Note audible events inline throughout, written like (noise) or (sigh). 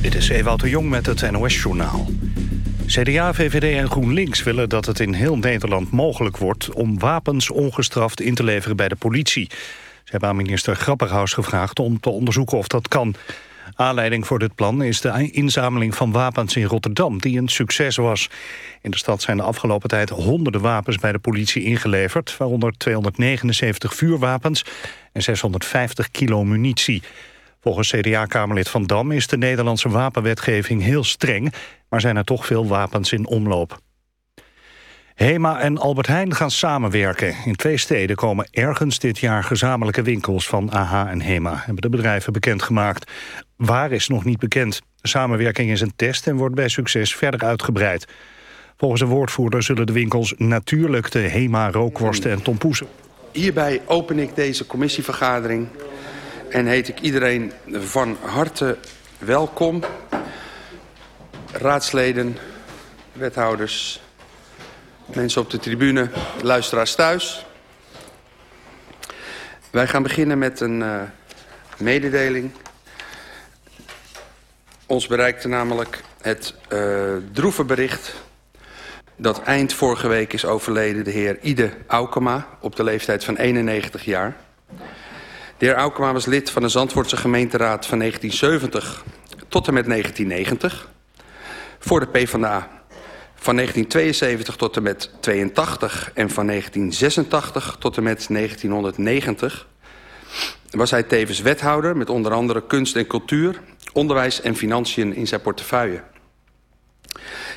Dit is Ewout de Jong met het NOS-journaal. CDA, VVD en GroenLinks willen dat het in heel Nederland mogelijk wordt... om wapens ongestraft in te leveren bij de politie. Ze hebben aan minister Grapperhaus gevraagd om te onderzoeken of dat kan. Aanleiding voor dit plan is de inzameling van wapens in Rotterdam... die een succes was. In de stad zijn de afgelopen tijd honderden wapens bij de politie ingeleverd... waaronder 279 vuurwapens en 650 kilo munitie. Volgens CDA-kamerlid Van Dam is de Nederlandse wapenwetgeving heel streng... maar zijn er toch veel wapens in omloop. HEMA en Albert Heijn gaan samenwerken. In twee steden komen ergens dit jaar gezamenlijke winkels van AH en HEMA, hebben de bedrijven bekendgemaakt. Waar is nog niet bekend. De samenwerking is een test en wordt bij succes verder uitgebreid. Volgens de woordvoerder zullen de winkels natuurlijk de HEMA rookworsten en tompoesen. Hierbij open ik deze commissievergadering en heet ik iedereen van harte welkom. Raadsleden, wethouders, mensen op de tribune, luisteraars thuis. Wij gaan beginnen met een uh, mededeling. Ons bereikte namelijk het uh, droeve bericht dat eind vorige week is overleden de heer Ide Aukema op de leeftijd van 91 jaar. De heer Aukema was lid van de Zandvoortse gemeenteraad van 1970 tot en met 1990 voor de PvdA. Van 1972 tot en met 82 en van 1986 tot en met 1990 was hij tevens wethouder met onder andere kunst en cultuur, onderwijs en financiën in zijn portefeuille.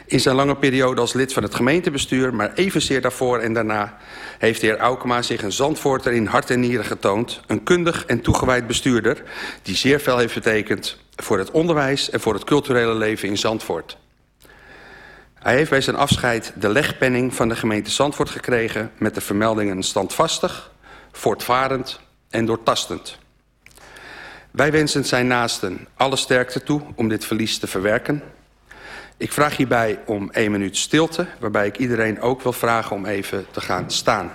In zijn lange periode als lid van het gemeentebestuur, maar evenzeer daarvoor en daarna, heeft de heer Aukema zich een zandvoorter in hart en nieren getoond. Een kundig en toegewijd bestuurder die zeer veel heeft betekend voor het onderwijs en voor het culturele leven in Zandvoort. Hij heeft bij zijn afscheid de legpenning van de gemeente Zandvoort gekregen... met de vermeldingen standvastig, voortvarend en doortastend. Wij wensen zijn naasten alle sterkte toe om dit verlies te verwerken. Ik vraag hierbij om één minuut stilte... waarbij ik iedereen ook wil vragen om even te gaan staan.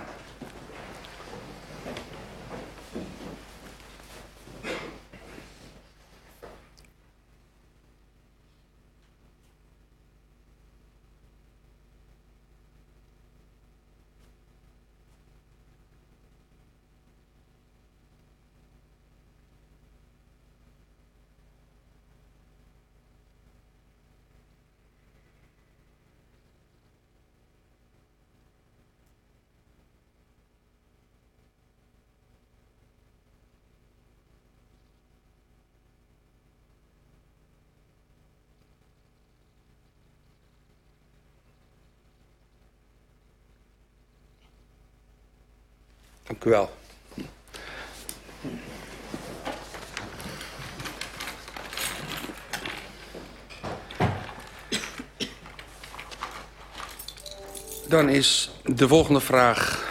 U wel. Dan is de volgende vraag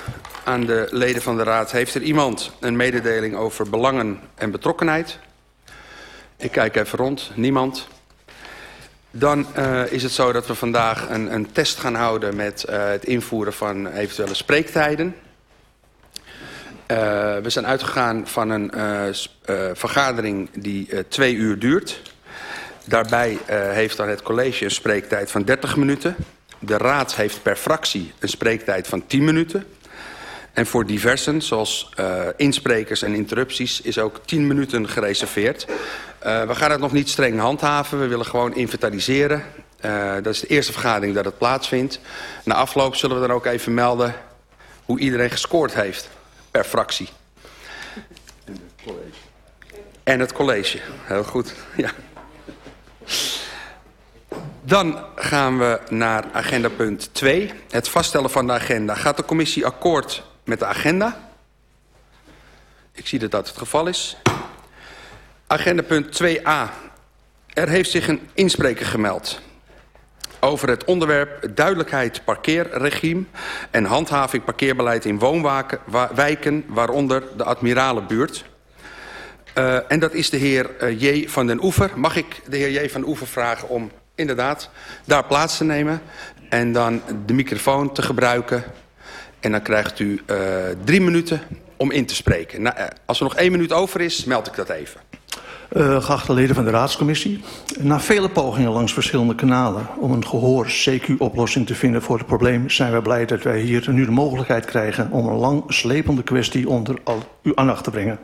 aan de leden van de Raad. Heeft er iemand een mededeling over belangen en betrokkenheid? Ik kijk even rond. Niemand. Dan uh, is het zo dat we vandaag een, een test gaan houden met uh, het invoeren van eventuele spreektijden. Uh, we zijn uitgegaan van een uh, uh, vergadering die twee uur duurt. Daarbij heeft dan het college een spreektijd van 30 minuten. De raad heeft per fractie een spreektijd van 10 minuten. En voor diversen, zoals insprekers en interrupties, is ook 10 minuten gereserveerd. we gaan het nog niet streng handhaven. We willen gewoon inventariseren. dat is de eerste vergadering dat het plaatsvindt. Na afloop zullen we dan ook even melden hoe iedereen gescoord heeft per fractie. En het college. En het college, heel goed. Ja. Dan gaan we naar agenda punt 2. Het vaststellen van de agenda. Gaat de commissie akkoord met de agenda? Ik zie dat dat het geval is. Agenda punt 2a. Er heeft zich een inspreker gemeld over het onderwerp duidelijkheid parkeerregime en handhaving parkeerbeleid in woonwijken, waaronder de Admiralenbuurt. Uh, en dat is de heer uh, J. van den Oever. Mag ik de heer J. van den Oever vragen om inderdaad daar plaats te nemen en dan de microfoon te gebruiken. En dan krijgt u uh, drie minuten om in te spreken. Nou, als er nog één minuut over is, meld ik dat even. Uh, geachte leden van de raadscommissie. Na vele pogingen langs verschillende kanalen om een gehoor CQ-oplossing te vinden voor het probleem... zijn wij blij dat wij hier nu de mogelijkheid krijgen om een lang slepende kwestie onder uw aandacht te brengen.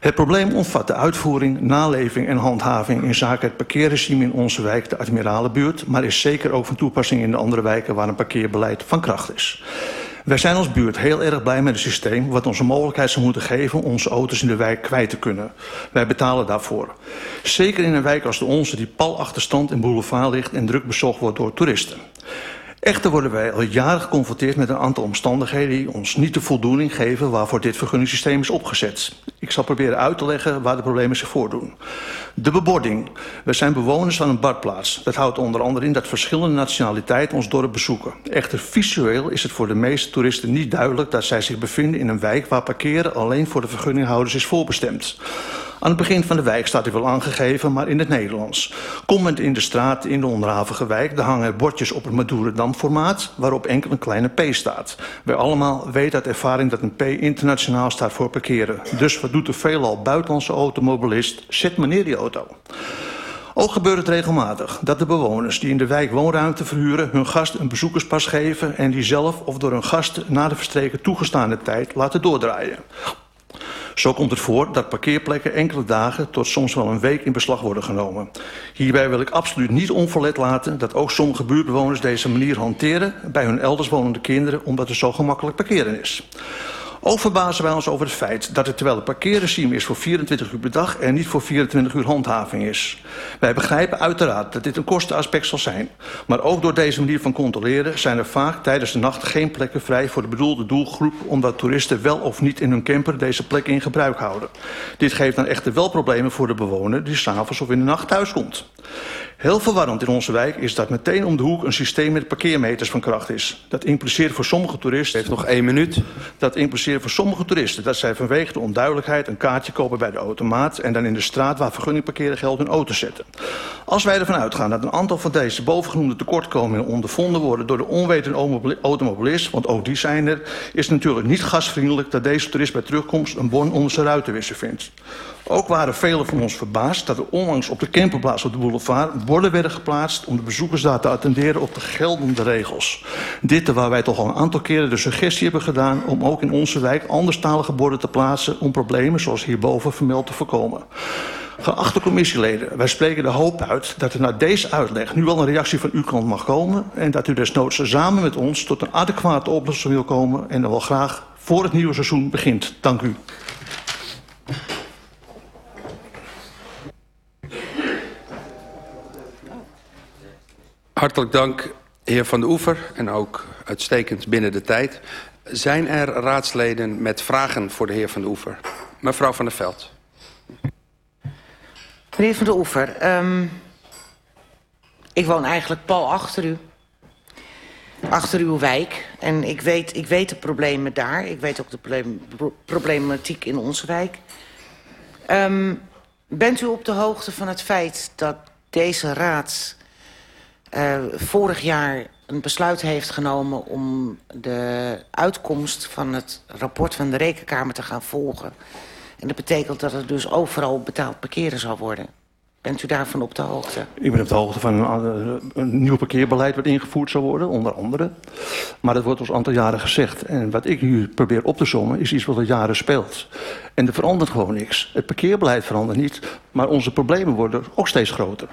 Het probleem omvat de uitvoering, naleving en handhaving in zaken het parkeerregime in onze wijk, de Admiralenbuurt, maar is zeker ook van toepassing in de andere wijken waar een parkeerbeleid van kracht is. Wij zijn als buurt heel erg blij met het systeem wat ons een mogelijkheid zou moeten geven onze auto's in de wijk kwijt te kunnen. Wij betalen daarvoor. Zeker in een wijk als de onze die pal achterstand in boulevard ligt en druk bezocht wordt door toeristen. Echter worden wij al jaren geconfronteerd met een aantal omstandigheden die ons niet de voldoening geven waarvoor dit vergunningssysteem is opgezet. Ik zal proberen uit te leggen waar de problemen zich voordoen. De bebording. We zijn bewoners van een badplaats. Dat houdt onder andere in dat verschillende nationaliteiten ons dorp bezoeken. Echter visueel is het voor de meeste toeristen niet duidelijk dat zij zich bevinden in een wijk waar parkeren alleen voor de vergunninghouders is voorbestemd. Aan het begin van de wijk staat hij wel aangegeven, maar in het Nederlands. Komend in de straat in de onderhavige wijk, daar hangen bordjes op het Madurodam-formaat... waarop enkel een kleine P staat. Wij allemaal weten uit ervaring dat een P internationaal staat voor parkeren. Dus wat doet de veelal buitenlandse automobilist? Zet meneer die auto. Ook gebeurt het regelmatig dat de bewoners die in de wijk woonruimte verhuren... hun gast een bezoekerspas geven en die zelf of door hun gast... na de verstreken toegestaande tijd laten doordraaien. Zo komt het voor dat parkeerplekken enkele dagen tot soms wel een week in beslag worden genomen. Hierbij wil ik absoluut niet onverlet laten dat ook sommige buurtbewoners deze manier hanteren bij hun elders wonende kinderen omdat het zo gemakkelijk parkeren is. Ook verbazen wij ons over het feit dat het terwijl het parkeerregime is voor 24 uur per dag en niet voor 24 uur handhaving is. Wij begrijpen uiteraard dat dit een kostenaspect zal zijn. Maar ook door deze manier van controleren zijn er vaak tijdens de nacht geen plekken vrij voor de bedoelde doelgroep omdat toeristen wel of niet in hun camper deze plek in gebruik houden. Dit geeft dan echter wel problemen voor de bewoner die s'avonds of in de nacht thuis komt. Heel verwarrend in onze wijk is dat meteen om de hoek een systeem met parkeermeters van kracht is. Dat impliceert voor sommige toeristen... Heeft nog één minuut. Dat impliceert voor sommige toeristen dat zij vanwege de onduidelijkheid een kaartje kopen bij de automaat... en dan in de straat waar vergunning parkeren geldt hun auto zetten. Als wij ervan uitgaan dat een aantal van deze bovengenoemde tekortkomingen ondervonden worden... door de onwetende automobilist, want ook die zijn er... is het natuurlijk niet gasvriendelijk dat deze toerist bij terugkomst een bon onder zijn ruitenwisser vindt. Ook waren velen van ons verbaasd dat er onlangs op de camperplaats op de boulevard borden werden geplaatst om de bezoekers daar te attenderen op de geldende regels. Dit terwijl wij toch al een aantal keren de suggestie hebben gedaan om ook in onze wijk anderstalige borden te plaatsen om problemen zoals hierboven vermeld te voorkomen. Geachte commissieleden, wij spreken de hoop uit dat er na deze uitleg nu wel een reactie van uw kant mag komen en dat u desnoods samen met ons tot een adequate oplossing wil komen en dan wel graag voor het nieuwe seizoen begint. Dank u. Hartelijk dank, heer Van de Oever, en ook uitstekend binnen de tijd. Zijn er raadsleden met vragen voor de heer Van de Oever? Mevrouw van der Veld. Meneer Van de Oever, um, ik woon eigenlijk pal achter u. Achter uw wijk. En ik weet, ik weet de problemen daar. Ik weet ook de problem, problematiek in onze wijk. Um, bent u op de hoogte van het feit dat deze raad vorig jaar een besluit heeft genomen om de uitkomst van het rapport van de Rekenkamer te gaan volgen. En dat betekent dat er dus overal betaald parkeren zal worden. Bent u daarvan op de hoogte? Ik ben op de hoogte van een, een nieuw parkeerbeleid wat ingevoerd zal worden, onder andere. Maar dat wordt ons aantal jaren gezegd. En wat ik nu probeer op te sommen is iets wat al jaren speelt. En er verandert gewoon niks. Het parkeerbeleid verandert niet, maar onze problemen worden ook steeds groter.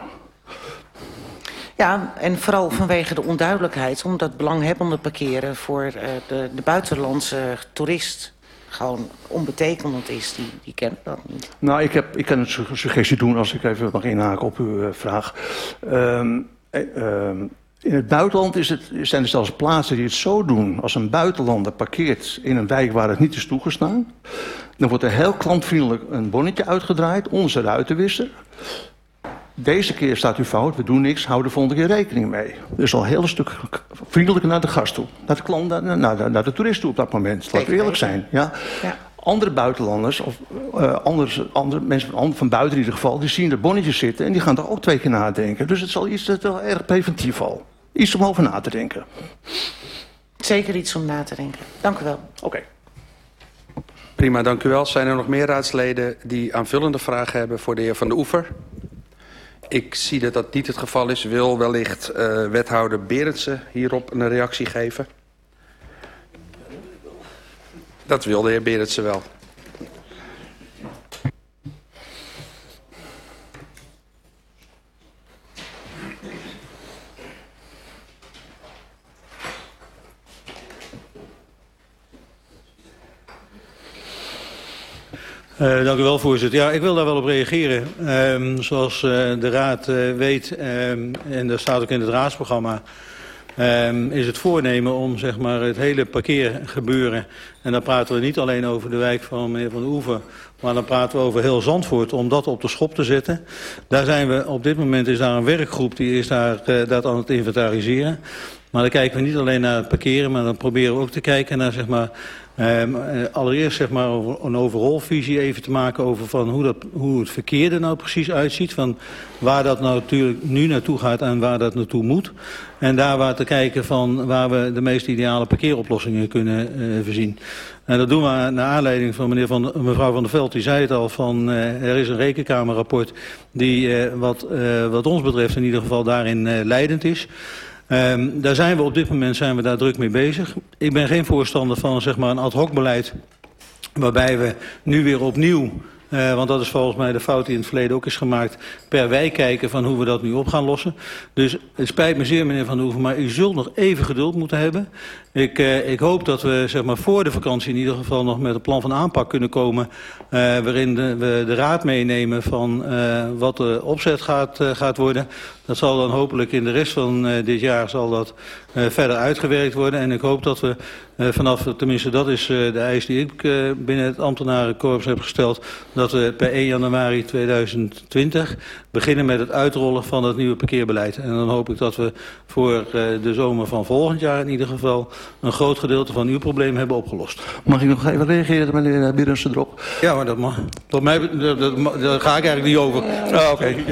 Ja, en vooral vanwege de onduidelijkheid... omdat belanghebbende parkeren voor uh, de, de buitenlandse toerist gewoon onbetekenend is, die, die kent dat niet. Nou, ik, heb, ik kan een suggestie doen als ik even mag inhaken op uw uh, vraag. Um, um, in het buitenland is het, zijn er zelfs plaatsen die het zo doen. Als een buitenlander parkeert in een wijk waar het niet is toegestaan... dan wordt er heel klantvriendelijk een bonnetje uitgedraaid, onze ruitenwisser... Deze keer staat u fout, we doen niks, hou de volgende keer rekening mee. Dus al een heel stuk vriendelijker naar de gast toe. Naar de klant, naar, naar, naar de toerist toe op dat moment. Laten we eerlijk zijn. Ja? ja. Andere buitenlanders, of uh, anders, andere mensen van, van buiten in ieder geval... die zien er bonnetjes zitten en die gaan toch ook twee keer nadenken. Dus het zal iets het wel erg preventief al. Iets om over na te denken. Zeker iets om na te denken. Dank u wel. Oké. Okay. Prima, dank u wel. Zijn er nog meer raadsleden die aanvullende vragen hebben voor de heer Van de Oever? Ik zie dat dat niet het geval is. Wil wellicht uh, wethouder Berendsen hierop een reactie geven? Dat wil de heer Berendsen wel. Uh, dank u wel, voorzitter. Ja, ik wil daar wel op reageren. Um, zoals uh, de Raad uh, weet, um, en dat staat ook in het raadsprogramma... Um, is het voornemen om zeg maar, het hele parkeergebeuren... en dan praten we niet alleen over de wijk van meneer Van Oever... maar dan praten we over heel Zandvoort om dat op de schop te zetten. Daar zijn we, op dit moment is daar een werkgroep die is daar, dat aan het inventariseren. Maar dan kijken we niet alleen naar het parkeren... maar dan proberen we ook te kijken naar zeg maar, Um, allereerst zeg maar een overall visie even te maken over van hoe, dat, hoe het verkeer er nou precies uitziet. Van waar dat nou natuurlijk nu naartoe gaat en waar dat naartoe moet. En daar waar te kijken van waar we de meest ideale parkeeroplossingen kunnen uh, voorzien. En dat doen we naar aanleiding van meneer van, mevrouw Van der Veld. Die zei het al van uh, er is een rekenkamerrapport die wat, wat ons betreft in ieder geval daarin leidend is. Um, daar zijn we op dit moment zijn we daar druk mee bezig. Ik ben geen voorstander van zeg maar, een ad hoc beleid waarbij we nu weer opnieuw uh, want dat is volgens mij de fout die in het verleden ook is gemaakt. Per wijk kijken van hoe we dat nu op gaan lossen. Dus het spijt me zeer meneer Van Hoeven, maar u zult nog even geduld moeten hebben. Ik, uh, ik hoop dat we zeg maar, voor de vakantie in ieder geval nog met een plan van aanpak kunnen komen. Uh, waarin we de raad meenemen van wat de opzet gaat, gaat worden. Dat zal dan hopelijk in de rest van dit jaar zal dat verder uitgewerkt worden. En ik hoop dat we vanaf, tenminste dat is de eis die ik binnen het ambtenarenkorps heb gesteld dat we per 1 januari 2020 beginnen met het uitrollen van het nieuwe parkeerbeleid. En dan hoop ik dat we voor de zomer van volgend jaar in ieder geval een groot gedeelte van uw probleem hebben opgelost. Mag ik nog even reageren, meneer Birensen, erop? Ja, maar dat mag. Tot mij, dat, dat, daar ga ik eigenlijk niet over. Oh, Oké. Okay.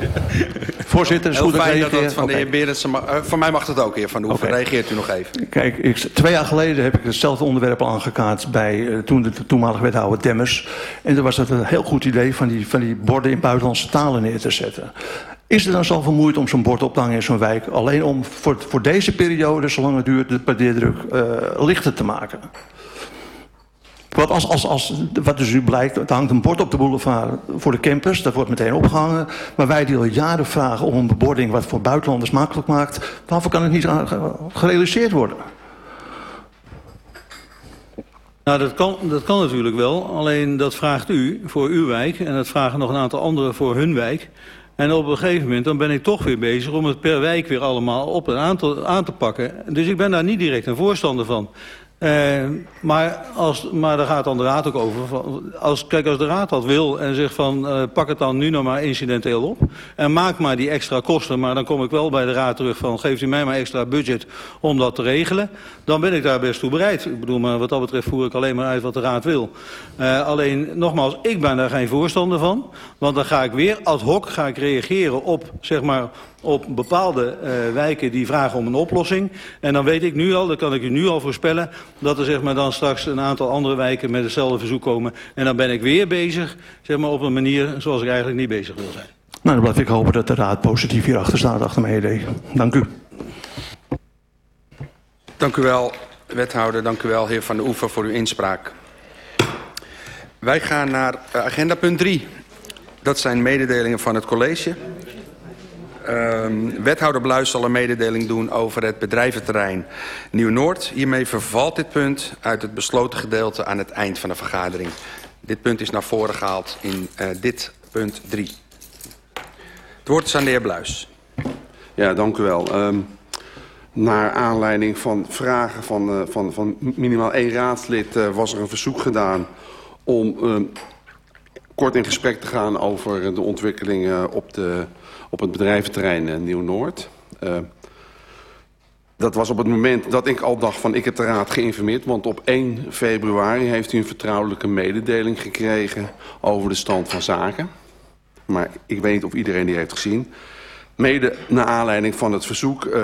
Voorzitter, is goed fijn dat dat van okay. de heer Berendsen... Uh, van mij mag dat ook, heer Van de Hoeven. Okay. Reageert u nog even. Kijk, ik, twee jaar geleden heb ik hetzelfde onderwerp al aangekaart... bij uh, toen de toenmalige wethouder Demmers. En toen was dat een heel goed idee van die, van die borden in buitenlandse talen neer te zetten. Is er dan zoveel moeite om zo'n bord op te hangen in zo'n wijk... alleen om voor, voor deze periode, zolang het duurt, de parkeerdruk uh, lichter te maken? Wat, als, als, als, wat dus nu blijkt, er hangt een bord op de boulevard voor de campers. Dat wordt meteen opgehangen. Maar wij die al jaren vragen om een bebording wat voor buitenlanders makkelijk maakt. Waarvoor kan het niet gerealiseerd worden? Nou, dat kan, dat kan natuurlijk wel. Alleen dat vraagt u voor uw wijk. En dat vragen nog een aantal anderen voor hun wijk. En op een gegeven moment dan ben ik toch weer bezig om het per wijk weer allemaal op en aan te, aan te pakken. Dus ik ben daar niet direct een voorstander van. Uh, maar, als, maar daar gaat dan de raad ook over. Als, kijk, als de raad dat wil en zegt van uh, pak het dan nu nog maar incidenteel op. En maak maar die extra kosten. Maar dan kom ik wel bij de raad terug van geeft u mij maar extra budget om dat te regelen. Dan ben ik daar best toe bereid. Ik bedoel, maar wat dat betreft voer ik alleen maar uit wat de raad wil. Uh, alleen, nogmaals, ik ben daar geen voorstander van. Want dan ga ik weer ad hoc ga ik reageren op, zeg maar, op bepaalde uh, wijken die vragen om een oplossing. En dan weet ik nu al, dat kan ik u nu al voorspellen... dat er zeg maar, dan straks een aantal andere wijken met hetzelfde verzoek komen. En dan ben ik weer bezig zeg maar, op een manier zoals ik eigenlijk niet bezig wil zijn. Nou, dan blijf ik hopen dat de Raad positief hierachter staat, achter mijn idee. Dank u. Dank u wel, wethouder. Dank u wel, heer Van der Oever, voor uw inspraak. Wij gaan naar uh, agenda punt 3. Dat zijn mededelingen van het college. Um, wethouder Bluis zal een mededeling doen over het bedrijventerrein Nieuw-Noord. Hiermee vervalt dit punt uit het besloten gedeelte aan het eind van de vergadering. Dit punt is naar voren gehaald in uh, dit punt 3. Het woord is aan de heer Bluis. Ja, dank u wel. Um, naar aanleiding van vragen van, uh, van, van minimaal één raadslid uh, was er een verzoek gedaan om uh, kort in gesprek te gaan over de ontwikkelingen op de op het bedrijventerrein uh, Nieuw-Noord. Uh, dat was op het moment dat ik al dacht van ik heb de raad geïnformeerd. Want op 1 februari heeft u een vertrouwelijke mededeling gekregen over de stand van zaken. Maar ik weet niet of iedereen die heeft gezien. Mede naar aanleiding van het verzoek uh,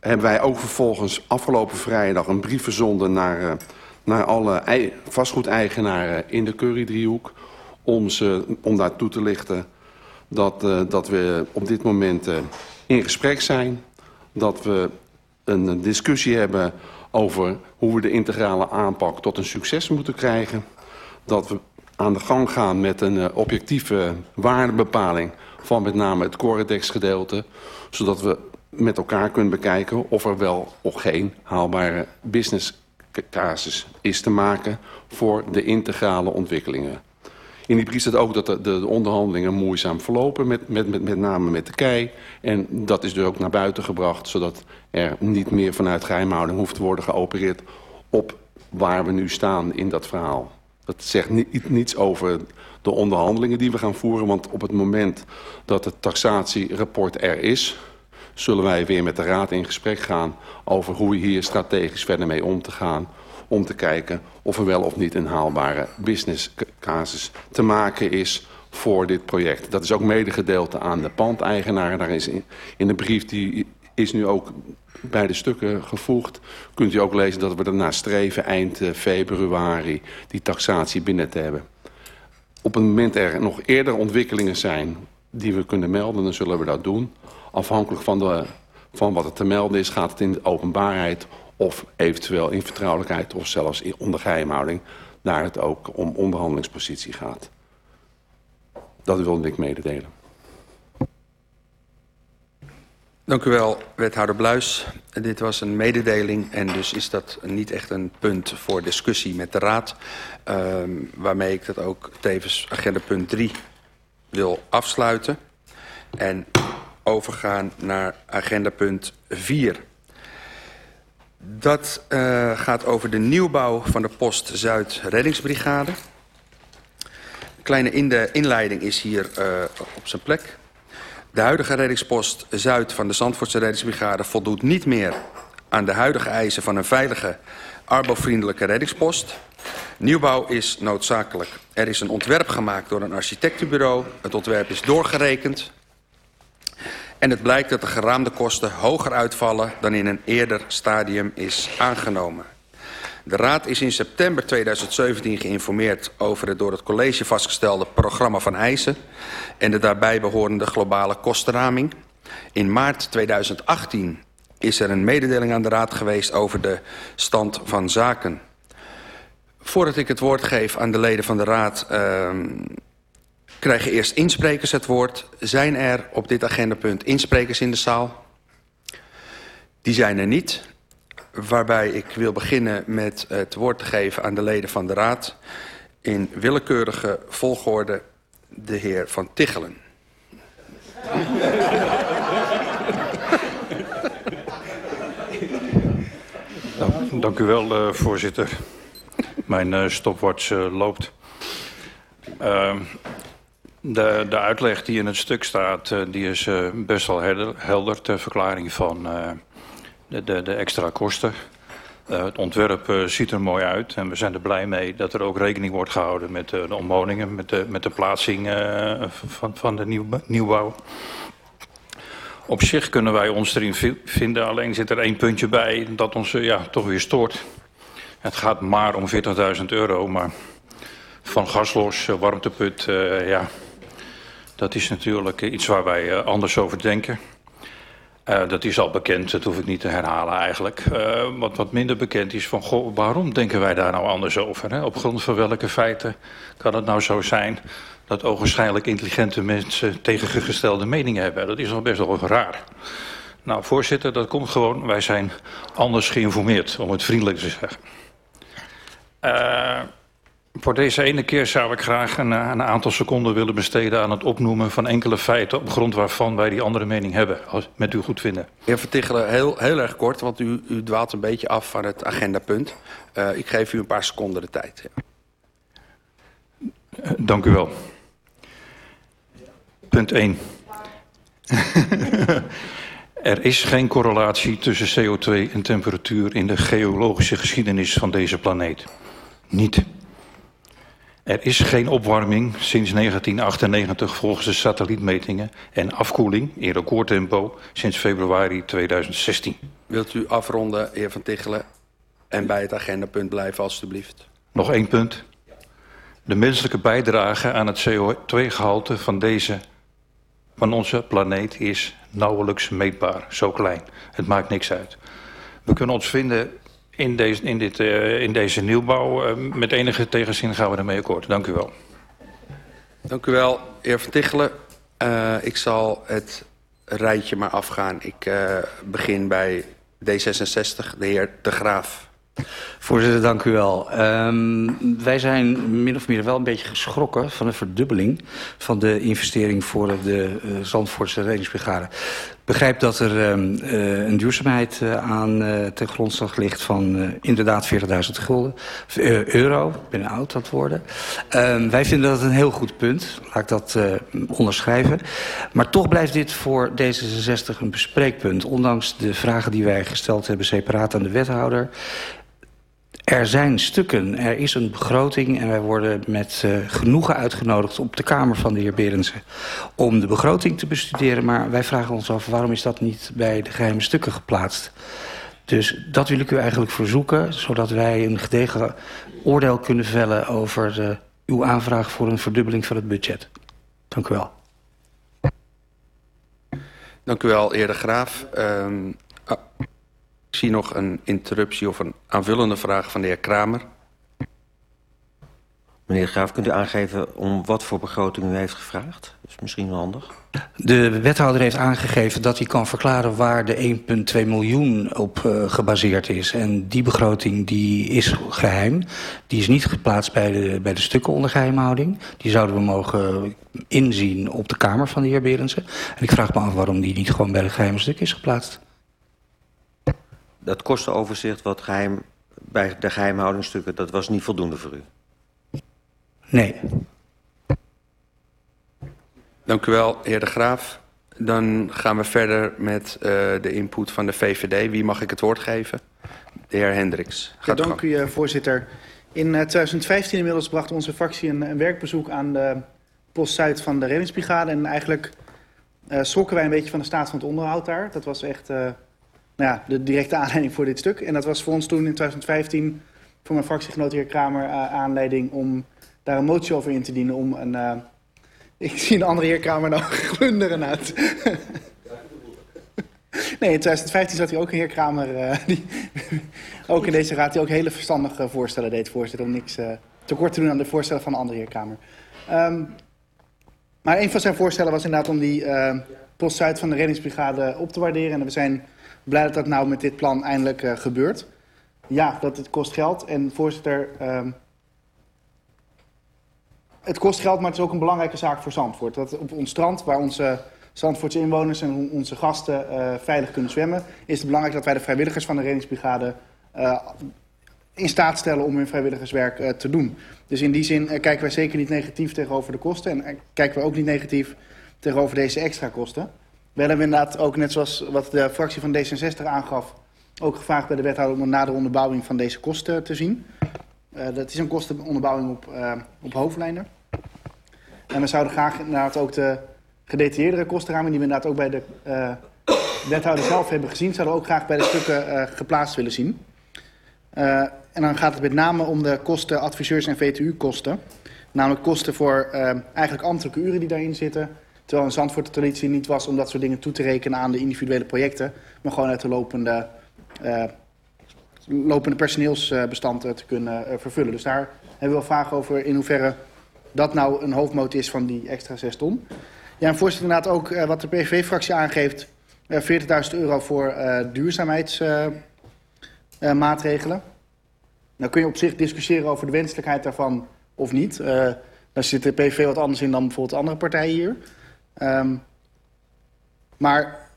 hebben wij ook vervolgens afgelopen vrijdag een brief verzonden naar, naar alle vastgoedeigenaren in de Currydriehoek... Om, ze, om daar toe te lichten dat, uh, dat we op dit moment uh, in gesprek zijn. Dat we een discussie hebben over hoe we de integrale aanpak tot een succes moeten krijgen. Dat we aan de gang gaan met een uh, objectieve waardebepaling van met name het Coredex gedeelte. Zodat we met elkaar kunnen bekijken of er wel of geen haalbare business casus is te maken voor de integrale ontwikkelingen. In die brief staat ook dat de, de, onderhandelingen moeizaam verlopen, met, met, met, met name met de KEI. En dat is dus ook naar buiten gebracht, zodat er niet meer vanuit geheimhouding hoeft te worden geopereerd op waar we nu staan in dat verhaal. Dat zegt niet, niets over de onderhandelingen die we gaan voeren, want op het moment dat het taxatierapport er is, zullen wij weer met de Raad in gesprek gaan over hoe we hier strategisch verder mee om te gaan om te kijken of er wel of niet een haalbare business casus te maken is voor dit project. Dat is ook medegedeeld aan de pandeigenaren. Daar is in, de brief die is nu ook bij de stukken gevoegd. Kunt u ook lezen dat we erna streven eind februari die taxatie binnen te hebben. Op het moment er nog eerder ontwikkelingen zijn die we kunnen melden, dan zullen we dat doen. Afhankelijk van, de, van wat er te melden is, gaat het in de openbaarheid of eventueel in vertrouwelijkheid of zelfs in onder geheimhouding, het ook om onderhandelingspositie gaat. Dat wilde ik mededelen. Dank u wel, wethouder Bluis. Dit was een mededeling en dus is dat niet echt een punt voor discussie met de Raad. Um, waarmee ik dat ook tevens agenda punt 3 wil afsluiten. En overgaan naar agenda punt 4. Dat uh, gaat over de nieuwbouw van de Post Zuid Reddingsbrigade. Kleine inleiding is hier uh, op zijn plek. De huidige reddingspost Zuid van de Zandvoortse Reddingsbrigade voldoet niet meer aan de huidige eisen van een veilige, arbovriendelijke reddingspost. Nieuwbouw is noodzakelijk. Er is een ontwerp gemaakt door een architectenbureau. Het ontwerp is doorgerekend. En het blijkt dat de geraamde kosten hoger uitvallen dan in een eerder stadium is aangenomen. De Raad is in september 2017 geïnformeerd over het door het college vastgestelde programma van eisen en de daarbij behorende globale kostenraming. In maart 2018 is er een mededeling aan de Raad geweest over de stand van zaken. Voordat ik het woord geef aan de leden van de Raad... Uh, krijgen eerst insprekers het woord. Zijn er op dit agendapunt insprekers in de zaal? Die zijn er niet. Waarbij ik wil beginnen met het woord te geven aan de leden van de Raad. In willekeurige volgorde de heer Van Tichelen. Dank, dank u wel, uh, voorzitter. Mijn uh, stopwatch uh, loopt. De, de uitleg die in het stuk staat, uh, die is uh, best wel helder, ter verklaring van uh, de, de, de, extra kosten. het ontwerp ziet er mooi uit en we zijn er blij mee dat er ook rekening wordt gehouden met de omwoningen, met de, met de plaatsing van, van de nieuw, nieuwbouw. Op zich kunnen wij ons erin vinden, alleen zit er één puntje bij dat ons ja, toch weer stoort. Het gaat maar om 40.000 euro, maar van gaslos, warmteput, ja, dat is natuurlijk iets waar wij uh, anders over denken. Uh, dat is al bekend, dat hoef ik niet te herhalen eigenlijk. Uh, wat, wat minder bekend is van, goh, waarom denken wij daar nou anders over? Hè? Op grond van welke feiten kan het nou zo zijn dat ogenschijnlijk intelligente mensen tegengestelde meningen hebben? Dat is al best wel raar. Nou, voorzitter, dat komt gewoon, wij zijn anders geïnformeerd, om het vriendelijk te zeggen. Uh, voor deze ene keer zou ik graag een, eh, een, aantal seconden willen besteden aan het opnoemen van enkele feiten op grond waarvan wij die andere mening hebben, als met u goed vinden. Heer Vertichelen, heel, heel erg kort, want u, u dwaalt een beetje af van het agendapunt. Uh, ik geef u een paar seconden de tijd. Ja. Dank u wel. Punt 1. (laughs) er is geen correlatie tussen CO2 en temperatuur in de geologische geschiedenis van deze planeet. Niet. Er is geen opwarming sinds 1998 volgens de satellietmetingen en afkoeling in recordtempo sinds februari 2016. Wilt u afronden, heer Van Tichelen? En bij het agendapunt blijven, alstublieft. Nog één punt. De menselijke bijdrage aan het CO2-gehalte van, deze, van onze planeet is nauwelijks meetbaar. Zo klein. Het maakt niks uit. We kunnen ons vinden in deze, in dit, uh, in deze nieuwbouw. Uh, met enige tegenzin gaan we ermee akkoord. Dank u wel. Dank u wel, heer Van Tichelen. Uh, ik zal het rijtje maar afgaan. Ik uh, begin bij D66, de heer De Graaf. Voorzitter, dank u wel. Um, wij zijn min of meer wel een beetje geschrokken van de verdubbeling van de investering voor de uh, Zandvoortse reddingsbrigade. Begrijp dat er um, uh, een duurzaamheid uh, aan uh, ten grondslag ligt van inderdaad 40.000 gulden, euro. Ik ben oud dat worden. Um, wij vinden dat een heel goed punt. Laat ik dat onderschrijven. Maar toch blijft dit voor D66 een bespreekpunt. Ondanks de vragen die wij gesteld hebben separaat aan de wethouder er zijn stukken, er is een begroting en wij worden met uh, genoegen uitgenodigd op de Kamer van de heer Berendsen om de begroting te bestuderen. Maar wij vragen ons af waarom is dat niet bij de geheime stukken geplaatst. Dus dat wil ik u eigenlijk verzoeken, zodat wij een gedegen oordeel kunnen vellen over uh, uw aanvraag voor een verdubbeling van het budget. Dank u wel. Dank u wel, heer de Graaf. Um. Ik zie nog een interruptie of een aanvullende vraag van de heer Kramer. Meneer Graaf, kunt u aangeven om wat voor begroting u heeft gevraagd? Dat is misschien wel handig. De wethouder heeft aangegeven dat hij kan verklaren waar de 1,2 miljoen op uh, gebaseerd is. En die begroting die is geheim. Die is niet geplaatst bij de, bij de stukken onder geheimhouding. Die zouden we mogen inzien op de Kamer van de heer Berendsen. En ik vraag me af waarom die niet gewoon bij de geheime stuk is geplaatst dat kostenoverzicht wat geheim, bij de geheimhoudingsstukken, dat was niet voldoende voor u? Nee. Dank u wel, heer De Graaf. Dan gaan we verder met uh, de input van de VVD. Wie mag ik het woord geven? De heer Hendricks. Ja, dank u, uh, voorzitter. In uh, 2015 inmiddels bracht onze fractie een, een werkbezoek aan de post Zuid van de reddingsbrigade. En eigenlijk uh, schrokken wij een beetje van de staat van het onderhoud daar. Dat was echt uh, nou ja, de directe aanleiding voor dit stuk. En dat was voor ons toen in 2015, voor mijn fractiegenoot heer Kramer, uh, aanleiding om daar een motie over in te dienen. Om een, uh, (laughs) ik zie een andere heer Kramer nou (laughs) glunderen uit. (laughs) nee, in 2015 zat hij ook een heer Kramer, uh, die ook in deze raad, die ook hele verstandige voorstellen deed, voorzitter, om niks tekort te doen aan de voorstellen van een andere heer Kramer. Um, maar een van zijn voorstellen was inderdaad om die post Zuid van de reddingsbrigade op te waarderen. En we zijn blij dat dat nou met dit plan eindelijk uh, gebeurt. Ja, dat het kost geld. En voorzitter, um, het kost geld, maar het is ook een belangrijke zaak voor Zandvoort. Dat op ons strand, waar onze Zandvoortse inwoners en onze gasten uh, veilig kunnen zwemmen... is het belangrijk dat wij de vrijwilligers van de reddingsbrigade... Uh, in staat stellen om hun vrijwilligerswerk te doen. Dus in die zin kijken wij zeker niet negatief tegenover de kosten... en kijken we ook niet negatief tegenover deze extra kosten... We hebben inderdaad ook, net zoals wat de fractie van D66 aangaf... ook gevraagd bij de wethouder om een nadere onderbouwing van deze kosten te zien. Uh, dat is een kostenonderbouwing op, uh, op hoofdlijnen. En we zouden graag inderdaad ook de gedetailleerdere kostenramen... die we inderdaad ook bij de uh, wethouder zelf hebben gezien... zouden ook graag bij de stukken geplaatst willen zien. en dan gaat het met name om de kosten adviseurs- en VTU-kosten. Namelijk kosten voor eigenlijk ambtelijke uren die daarin zitten... Terwijl in Zandvoort de traditie niet was om dat soort dingen toe te rekenen aan de individuele projecten. Maar gewoon uit de lopende, uh, lopende personeelsbestand uh, te kunnen uh, vervullen. Dus daar hebben we wel vragen over in hoeverre dat nou een hoofdmoot is van die extra 6 ton. Ja, en voorzitter inderdaad ook wat de PVV-fractie aangeeft. 40.000 euro voor duurzaamheidsmaatregelen. nou kun je op zich discussiëren over de wenselijkheid daarvan of niet. daar zit de PVV wat anders in dan bijvoorbeeld andere partijen hier. Um, maar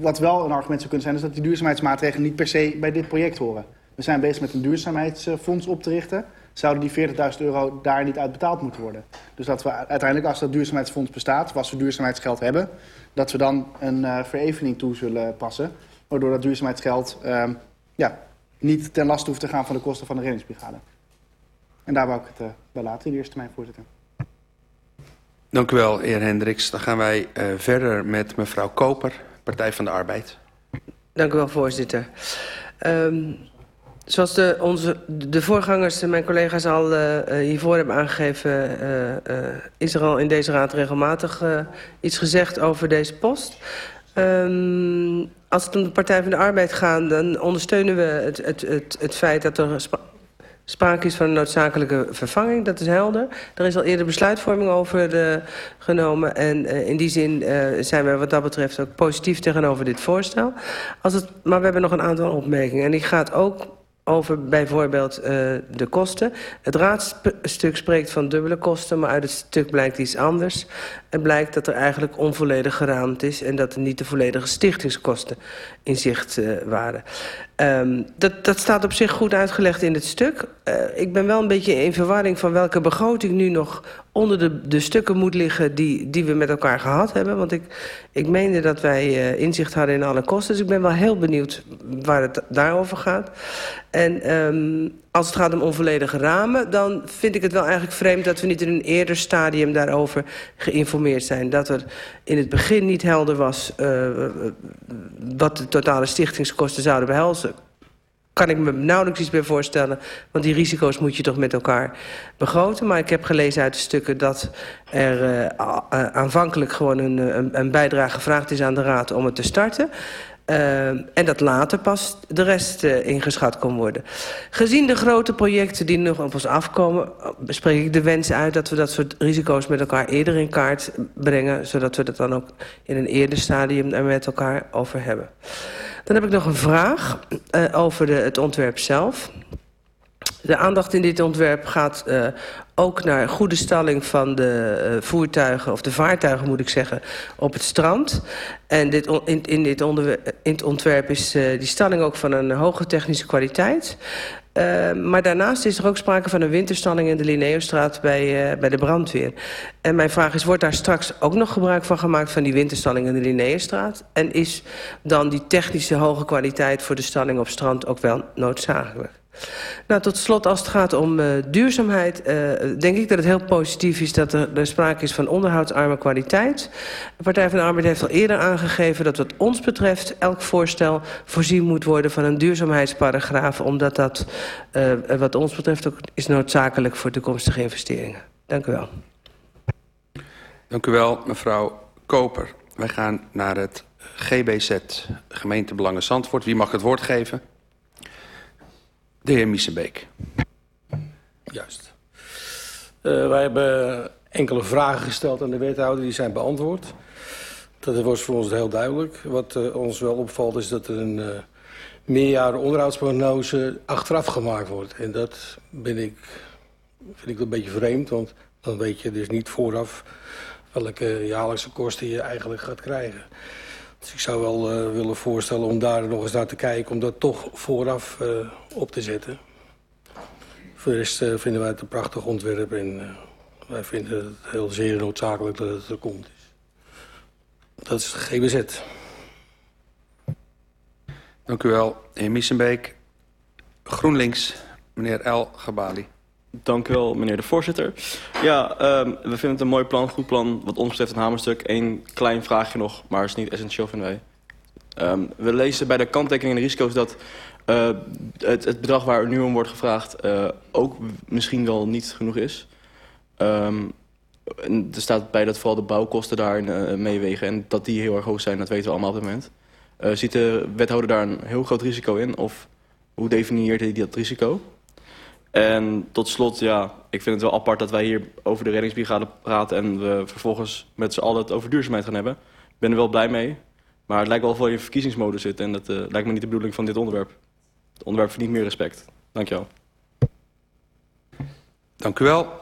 wat wel een argument zou kunnen zijn... is dat die duurzaamheidsmaatregelen niet per se bij dit project horen. We zijn bezig met een duurzaamheidsfonds op te richten. Zouden die 40.000 euro daar niet uit betaald moeten worden? Dus dat we uiteindelijk, als dat duurzaamheidsfonds bestaat... als we duurzaamheidsgeld hebben... dat we dan een uh, verevening toe zullen passen... waardoor dat duurzaamheidsgeld um, ja, niet ten laste hoeft te gaan van de kosten van de reddingsbrigade. En daar wou ik het uh, bij laten in de eerste termijn, voorzitter. Dank u wel, heer Hendricks. Dan gaan wij uh, verder met mevrouw Koper, Partij van de Arbeid. Dank u wel, voorzitter. Um, zoals de, onze, de voorgangers en mijn collega's al uh, hiervoor hebben aangegeven... Is er al in deze raad regelmatig iets gezegd over deze post. Um, als het om de Partij van de Arbeid gaat... dan ondersteunen we het, het, het, het feit dat er sprake is van een noodzakelijke vervanging. Dat is helder. Er is al eerder besluitvorming over genomen. En uh, in die zin uh, zijn we wat dat betreft ook positief tegenover dit voorstel. Als het, maar we hebben nog een aantal opmerkingen. En die gaat ook over bijvoorbeeld uh, de kosten. Het raadstuk spreekt van dubbele kosten, maar uit het stuk blijkt iets anders. Het blijkt dat er eigenlijk onvolledig geraamd is... en dat er niet de volledige stichtingskosten in zicht waren. Um, dat, dat staat op zich goed uitgelegd in het stuk. Uh, ik ben wel een beetje in verwarring van welke begroting nu nog onder de, de stukken moet liggen die, die we met elkaar gehad hebben. Want ik, ik meende dat wij uh, inzicht hadden in alle kosten. Dus ik ben wel heel benieuwd waar het daarover gaat. En um, als het gaat om onvolledige ramen... dan vind ik het wel eigenlijk vreemd dat we niet in een eerder stadium daarover geïnformeerd zijn. Dat er in het begin niet helder was uh, wat de totale stichtingskosten zouden behelzen kan ik me nauwelijks iets bij voorstellen. Want die risico's moet je toch met elkaar begroten. Maar ik heb gelezen uit de stukken dat er uh, aanvankelijk gewoon een, een, een bijdrage gevraagd is aan de Raad om het te starten. Uh, en dat later pas de rest uh, ingeschat kon worden. Gezien de grote projecten die nog op ons afkomen... spreek ik de wens uit dat we dat soort risico's met elkaar eerder in kaart brengen... zodat we dat dan ook in een eerder stadium er met elkaar over hebben. Dan heb ik nog een vraag uh, over de, het ontwerp zelf. De aandacht in dit ontwerp gaat uh, ook naar goede stalling van de uh, voertuigen, of de vaartuigen moet ik zeggen, op het strand. En dit in, in, dit in het ontwerp is uh, die stalling ook van een hoge technische kwaliteit. Uh, maar daarnaast is er ook sprake van een winterstalling in de Linneostraat bij, bij de brandweer. En mijn vraag is, wordt daar straks ook nog gebruik van gemaakt van die winterstalling in de Linneostraat? En is dan die technische hoge kwaliteit voor de stalling op strand ook wel noodzakelijk? Nou, tot slot, als het gaat om uh, duurzaamheid... Uh, denk ik dat het heel positief is dat er, er sprake is van onderhoudsarme kwaliteit. De Partij van de Arbeid heeft al eerder aangegeven dat wat ons betreft... elk voorstel voorzien moet worden van een duurzaamheidsparagraaf... omdat dat uh, wat ons betreft ook is noodzakelijk voor toekomstige investeringen. Dank u wel. Dank u wel, mevrouw Koper. Wij gaan naar het GBZ, gemeentebelangen Zandvoort. Wie mag het woord geven? De heer Miesenbeek. Juist. Uh, wij hebben enkele vragen gesteld aan de wethouder, die zijn beantwoord. Dat was voor ons heel duidelijk. Wat uh, ons wel opvalt is dat er een uh, meerjaren onderhoudsprognose achteraf gemaakt wordt. En dat ik, vind ik een beetje vreemd, want dan weet je dus niet vooraf welke jaarlijkse kosten je eigenlijk gaat krijgen. Dus ik zou wel uh, willen voorstellen om daar nog eens naar te kijken... om dat toch vooraf uh, op te zetten. Voor de rest uh, vinden wij het een prachtig ontwerp... en wij vinden het heel zeer noodzakelijk dat het er komt. Dat is de GBZ. Dank u wel, heer Missenbeek. GroenLinks, meneer L. Gabali. Dank u wel, meneer de voorzitter. Ja, um, we vinden het een mooi plan, goed plan. Wat ons betreft een hamerstuk. Eén klein vraagje nog, maar is niet essentieel, vinden wij. Um, we lezen bij de kanttekeningen en de risico's dat uh, het, het bedrag waar nu om wordt gevraagd... Uh, ook misschien wel niet genoeg is. Um, er staat bij dat vooral de bouwkosten daarin uh, meewegen... en dat die heel erg hoog zijn, dat weten we allemaal op dit moment. Ziet de wethouder daar een heel groot risico in? Of hoe definieert hij dat risico? En tot slot, ja, ik vind het wel apart dat wij hier over de reddingsbrigade praten... en we vervolgens met z'n allen het over duurzaamheid gaan hebben. Ik ben er wel blij mee, maar het lijkt wel of we in verkiezingsmodus zitten... en dat uh, lijkt me niet de bedoeling van dit onderwerp. Het onderwerp verdient meer respect. Dank je wel. Dank u wel.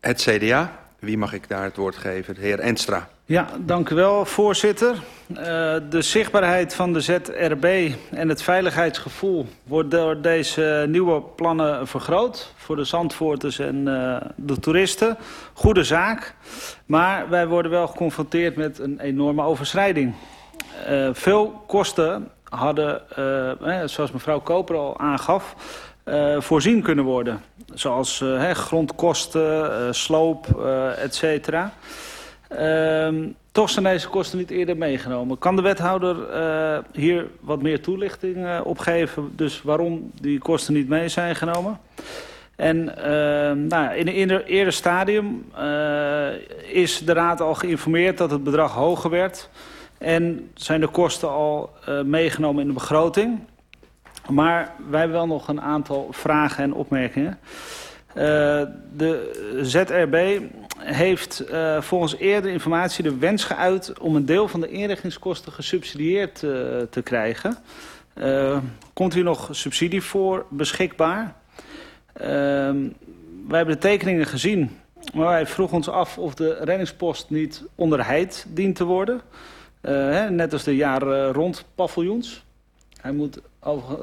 Het CDA, wie mag ik daar het woord geven? De heer Enstra. Ja, dank u wel, voorzitter. Uh, de zichtbaarheid van de ZRB en het veiligheidsgevoel wordt door deze nieuwe plannen vergroot voor de Zandvoorters en uh, de toeristen. Goede zaak, maar wij worden wel geconfronteerd met een enorme overschrijding. Uh, veel kosten hadden, zoals mevrouw Koper al aangaf, voorzien kunnen worden. Zoals grondkosten, sloop, et cetera. Um, toch zijn deze kosten niet eerder meegenomen. Kan de wethouder uh, hier wat meer toelichting uh, op geven? Dus waarom die kosten niet mee zijn genomen? En uh, nou, in een eerder stadium is de raad al geïnformeerd dat het bedrag hoger werd. En zijn de kosten al meegenomen in de begroting. Maar wij hebben wel nog een aantal vragen en opmerkingen. Uh, de ZRB heeft uh, volgens eerdere informatie de wens geuit om een deel van de inrichtingskosten gesubsidieerd uh, te krijgen. komt hier nog subsidie voor beschikbaar? wij hebben de tekeningen gezien, maar wij vroegen ons af of de reddingspost niet onderheid dient te worden. Hè, net als de jaar rond paviljoens. Hij moet,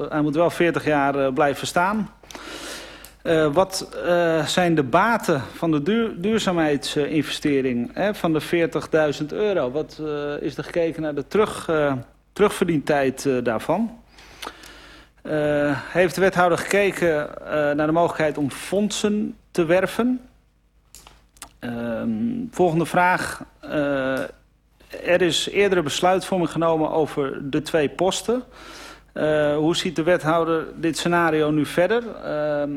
hij moet wel 40 jaar blijven staan. Uh, wat uh, zijn de baten van de duur, duurzaamheidsinvestering hè, van de 40.000 euro? Wat uh, is er gekeken naar de terug, terugverdientijd daarvan? heeft de wethouder gekeken naar de mogelijkheid om fondsen te werven? Ehm, volgende vraag. er is eerdere besluitvorming genomen over de twee posten. Uh, hoe ziet de wethouder dit scenario nu verder?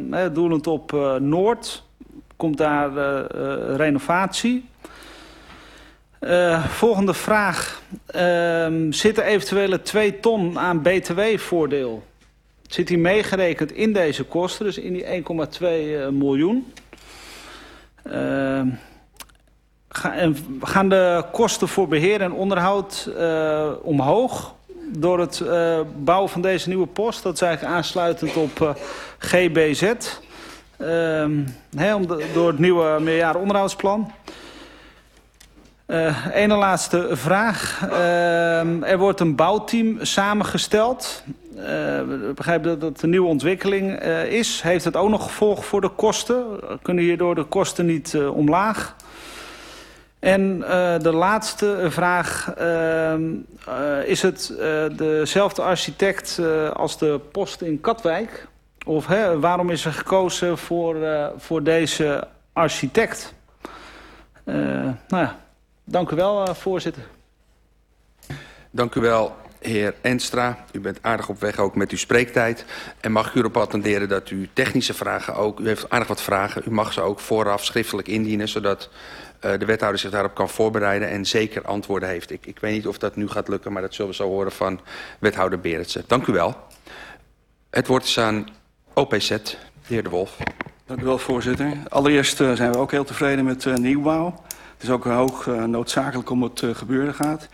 Uh, doelend op uh, Noord komt daar renovatie. volgende vraag. Ehm, zit er eventuele 2 ton aan btw-voordeel? Zit die meegerekend in deze kosten, dus in die 1,2 miljoen? Ehm, gaan de kosten voor beheer en onderhoud omhoog? Door het uh, bouwen van deze nieuwe post. Dat is eigenlijk aansluitend op uh, GBZ. He, door het nieuwe meerjaren onderhoudsplan. Uh, ene laatste vraag. Uh, er wordt een bouwteam samengesteld. Uh, ik begrijp dat het een nieuwe ontwikkeling is. Heeft het ook nog gevolgen voor de kosten? Kunnen hierdoor de kosten niet omlaag? En uh, de laatste vraag. Uh, uh, is het dezelfde architect als de post in Katwijk? Of hè, waarom is er gekozen voor, voor deze architect? nou ja, dank u wel, voorzitter. Dank u wel, heer Enstra. U bent aardig op weg ook met uw spreektijd. En mag ik u erop attenderen dat u technische vragen ook... U heeft aardig wat vragen. U mag ze ook vooraf schriftelijk indienen... zodat de wethouder zich daarop kan voorbereiden en zeker antwoorden heeft. Ik, ik weet niet of dat nu gaat lukken, maar dat zullen we zo horen van wethouder Berendsen. Dank u wel. Het woord is aan OPZ, de heer De Wolf. Dank u wel, voorzitter. Allereerst uh, zijn we ook heel tevreden met uh, nieuwbouw. Het is ook hoog uh, noodzakelijk om het gebeuren gaat.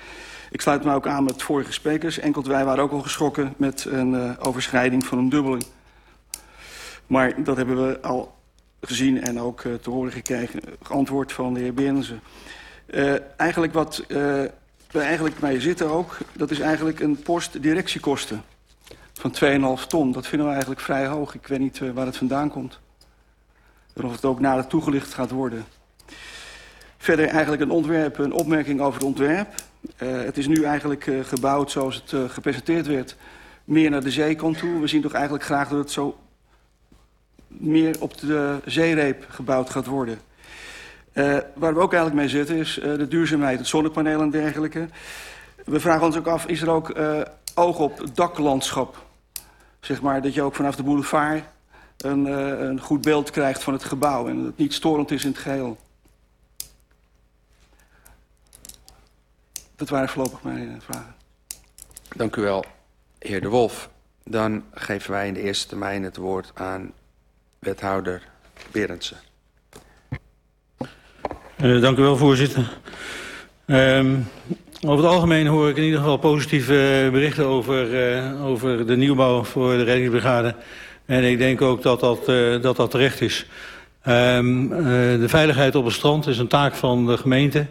Ik sluit me ook aan met vorige sprekers. Enkel wij waren ook al geschrokken met een overschrijding van een dubbeling. Maar dat hebben we al gezien en ook uh, te horen gekregen, geantwoord van de heer Berensen. Uh, eigenlijk wat uh, we eigenlijk mee zitten ook, dat is eigenlijk een post directiekosten van 2,5 ton. Dat vinden we eigenlijk vrij hoog. Ik weet niet waar het vandaan komt. En of het ook nader toegelicht gaat worden. Verder eigenlijk een ontwerp, een opmerking over het ontwerp. Het is nu eigenlijk gebouwd zoals het gepresenteerd werd, meer naar de zeekant toe. We zien toch eigenlijk graag dat het zo meer op de zeereep gebouwd gaat worden. Uh, waar we ook eigenlijk mee zitten is uh, de duurzaamheid, het zonnepaneel en dergelijke. We vragen ons ook af, is er ook uh, oog op het daklandschap? Zeg maar, dat je ook vanaf de boulevard een, een goed beeld krijgt van het gebouw... en dat het niet storend is in het geheel. Dat waren voorlopig mijn vragen. Dank u wel, heer De Wolf. Dan geven wij in de eerste termijn het woord aan wethouder Berendsen. Uh, dank u wel, voorzitter. Um, over het algemeen hoor ik in ieder geval positieve berichten over, uh, over de nieuwbouw voor de reddingsbrigade. En ik denk ook dat dat, uh, dat, dat terecht is. Um, de veiligheid op het strand is een taak van de gemeente.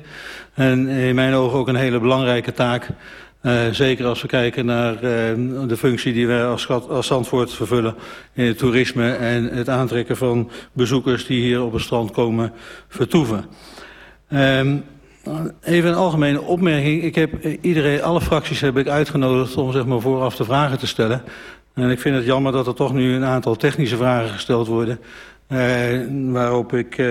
En in mijn ogen ook een hele belangrijke taak. Uh, zeker als we kijken naar uh, de functie die wij als, als Zandvoort vervullen in het toerisme en het aantrekken van bezoekers die hier op het strand komen vertoeven. Um, even een algemene opmerking. Ik heb iedereen, alle fracties heb ik uitgenodigd om zeg maar, vooraf de vragen te stellen. En ik vind het jammer dat er toch nu een aantal technische vragen gesteld worden. Waarop ik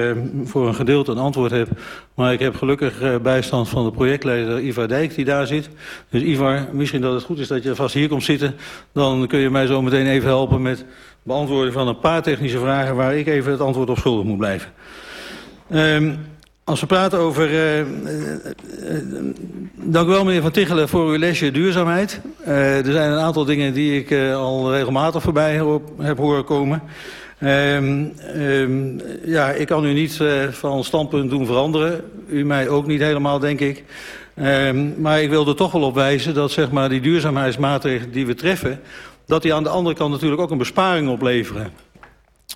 voor een gedeelte een antwoord heb. Maar ik heb gelukkig bijstand van de projectleider Ivar Dijk die daar zit. Dus Ivar, misschien dat het goed is dat je vast hier komt zitten. Dan kun je mij zo meteen even helpen met beantwoorden van een paar technische vragen... waar ik even het antwoord op schuldig moet blijven. Um, als we praten over... Dank u wel, meneer Van Tichelen, voor uw lesje duurzaamheid. Er zijn een aantal dingen die ik al regelmatig voorbij heb horen komen. Um, um, ja, ik kan u niet van standpunt doen veranderen. U mij ook niet helemaal, denk ik. Um, maar ik wil er toch wel op wijzen dat zeg maar, die duurzaamheidsmaatregelen die we treffen... dat die aan de andere kant natuurlijk ook een besparing opleveren.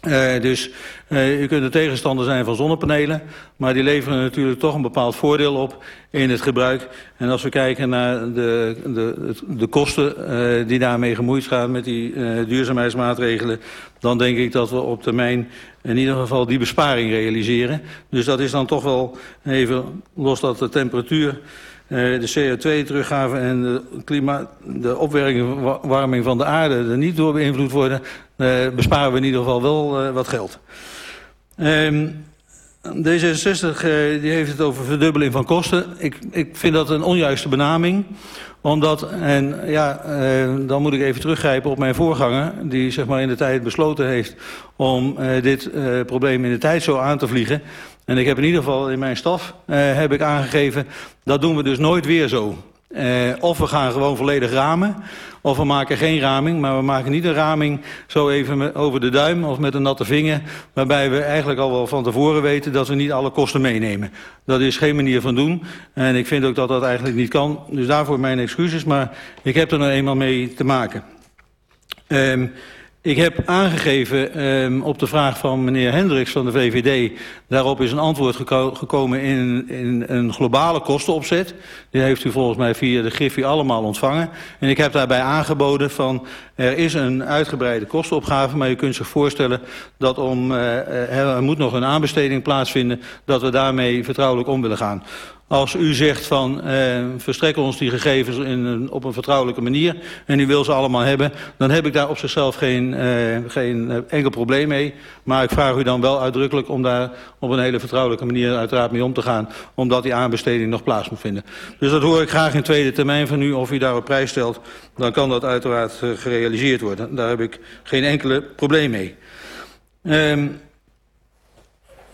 Uh, dus uh, u kunt de tegenstander zijn van zonnepanelen, maar die leveren natuurlijk toch een bepaald voordeel op in het gebruik. En als we kijken naar de, de, de kosten uh, die daarmee gemoeid gaan met die duurzaamheidsmaatregelen, dan denk ik dat we op termijn in ieder geval die besparing realiseren. Dus dat is dan toch wel even, los dat de temperatuur de CO2-teruggave en de, klimaat, de opwarming van de aarde er niet door beïnvloed worden, uh, besparen we in ieder geval wel uh, wat geld. Um, D66 uh, die heeft het over verdubbeling van kosten. Ik, ik vind dat een onjuiste benaming. Omdat, en ja, uh, dan moet ik even teruggrijpen op mijn voorganger... die zeg maar in de tijd besloten heeft om uh, dit uh, probleem in de tijd zo aan te vliegen. En ik heb in ieder geval in mijn staf heb ik aangegeven... dat doen we dus nooit weer zo. Of we gaan gewoon volledig ramen, of we maken geen raming. Maar we maken niet een raming zo even over de duim of met een natte vinger... waarbij we eigenlijk al wel van tevoren weten dat we niet alle kosten meenemen. Dat is geen manier van doen. En ik vind ook dat dat eigenlijk niet kan. Dus daarvoor mijn excuses, maar ik heb er nou eenmaal mee te maken. Um, Ik heb aangegeven um, op de vraag van meneer Hendricks van de VVD... daarop is een antwoord geko gekomen in, in een globale kostenopzet. Die heeft u volgens mij via de Griffie allemaal ontvangen. En ik heb daarbij aangeboden van... er is een uitgebreide kostenopgave... maar je kunt zich voorstellen dat om, uh, er moet nog een aanbesteding plaatsvinden... dat we daarmee vertrouwelijk om willen gaan. Als u zegt van uh, verstrek ons die gegevens in een, op een vertrouwelijke manier en u wil ze allemaal hebben, dan heb ik daar op zichzelf geen, uh, geen enkel probleem mee. Maar ik vraag u dan wel uitdrukkelijk om daar op een hele vertrouwelijke manier uiteraard mee om te gaan, omdat die aanbesteding nog plaats moet vinden. Dus dat hoor ik graag in tweede termijn van u. Of u daarop prijs stelt, dan kan dat uiteraard uh, gerealiseerd worden. Daar heb ik geen enkele probleem mee. Um,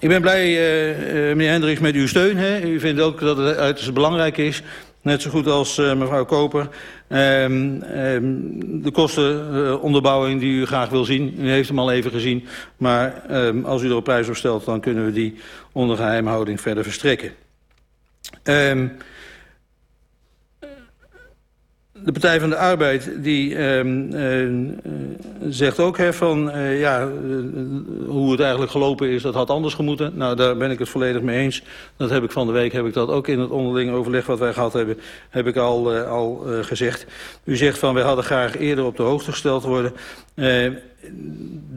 Ik ben blij, uh, uh, meneer Hendricks, met uw steun. Hè. U vindt ook dat het uiterst belangrijk is. Net zo goed als uh, mevrouw Koper. Um, um, de kostenonderbouwing die u graag wil zien. U heeft hem al even gezien. Maar um, als u er op prijs op stelt, dan kunnen we die onder geheimhouding verder verstrekken. Um, de Partij van de Arbeid die uh, uh, zegt ook van uh, ja, hoe het eigenlijk gelopen is, dat had anders gemoeten. Nou, daar ben ik het volledig mee eens. Dat heb ik van de week, heb ik dat ook in het onderling overleg wat wij gehad hebben, heb ik al, al gezegd. U zegt van wij hadden graag eerder op de hoogte gesteld worden.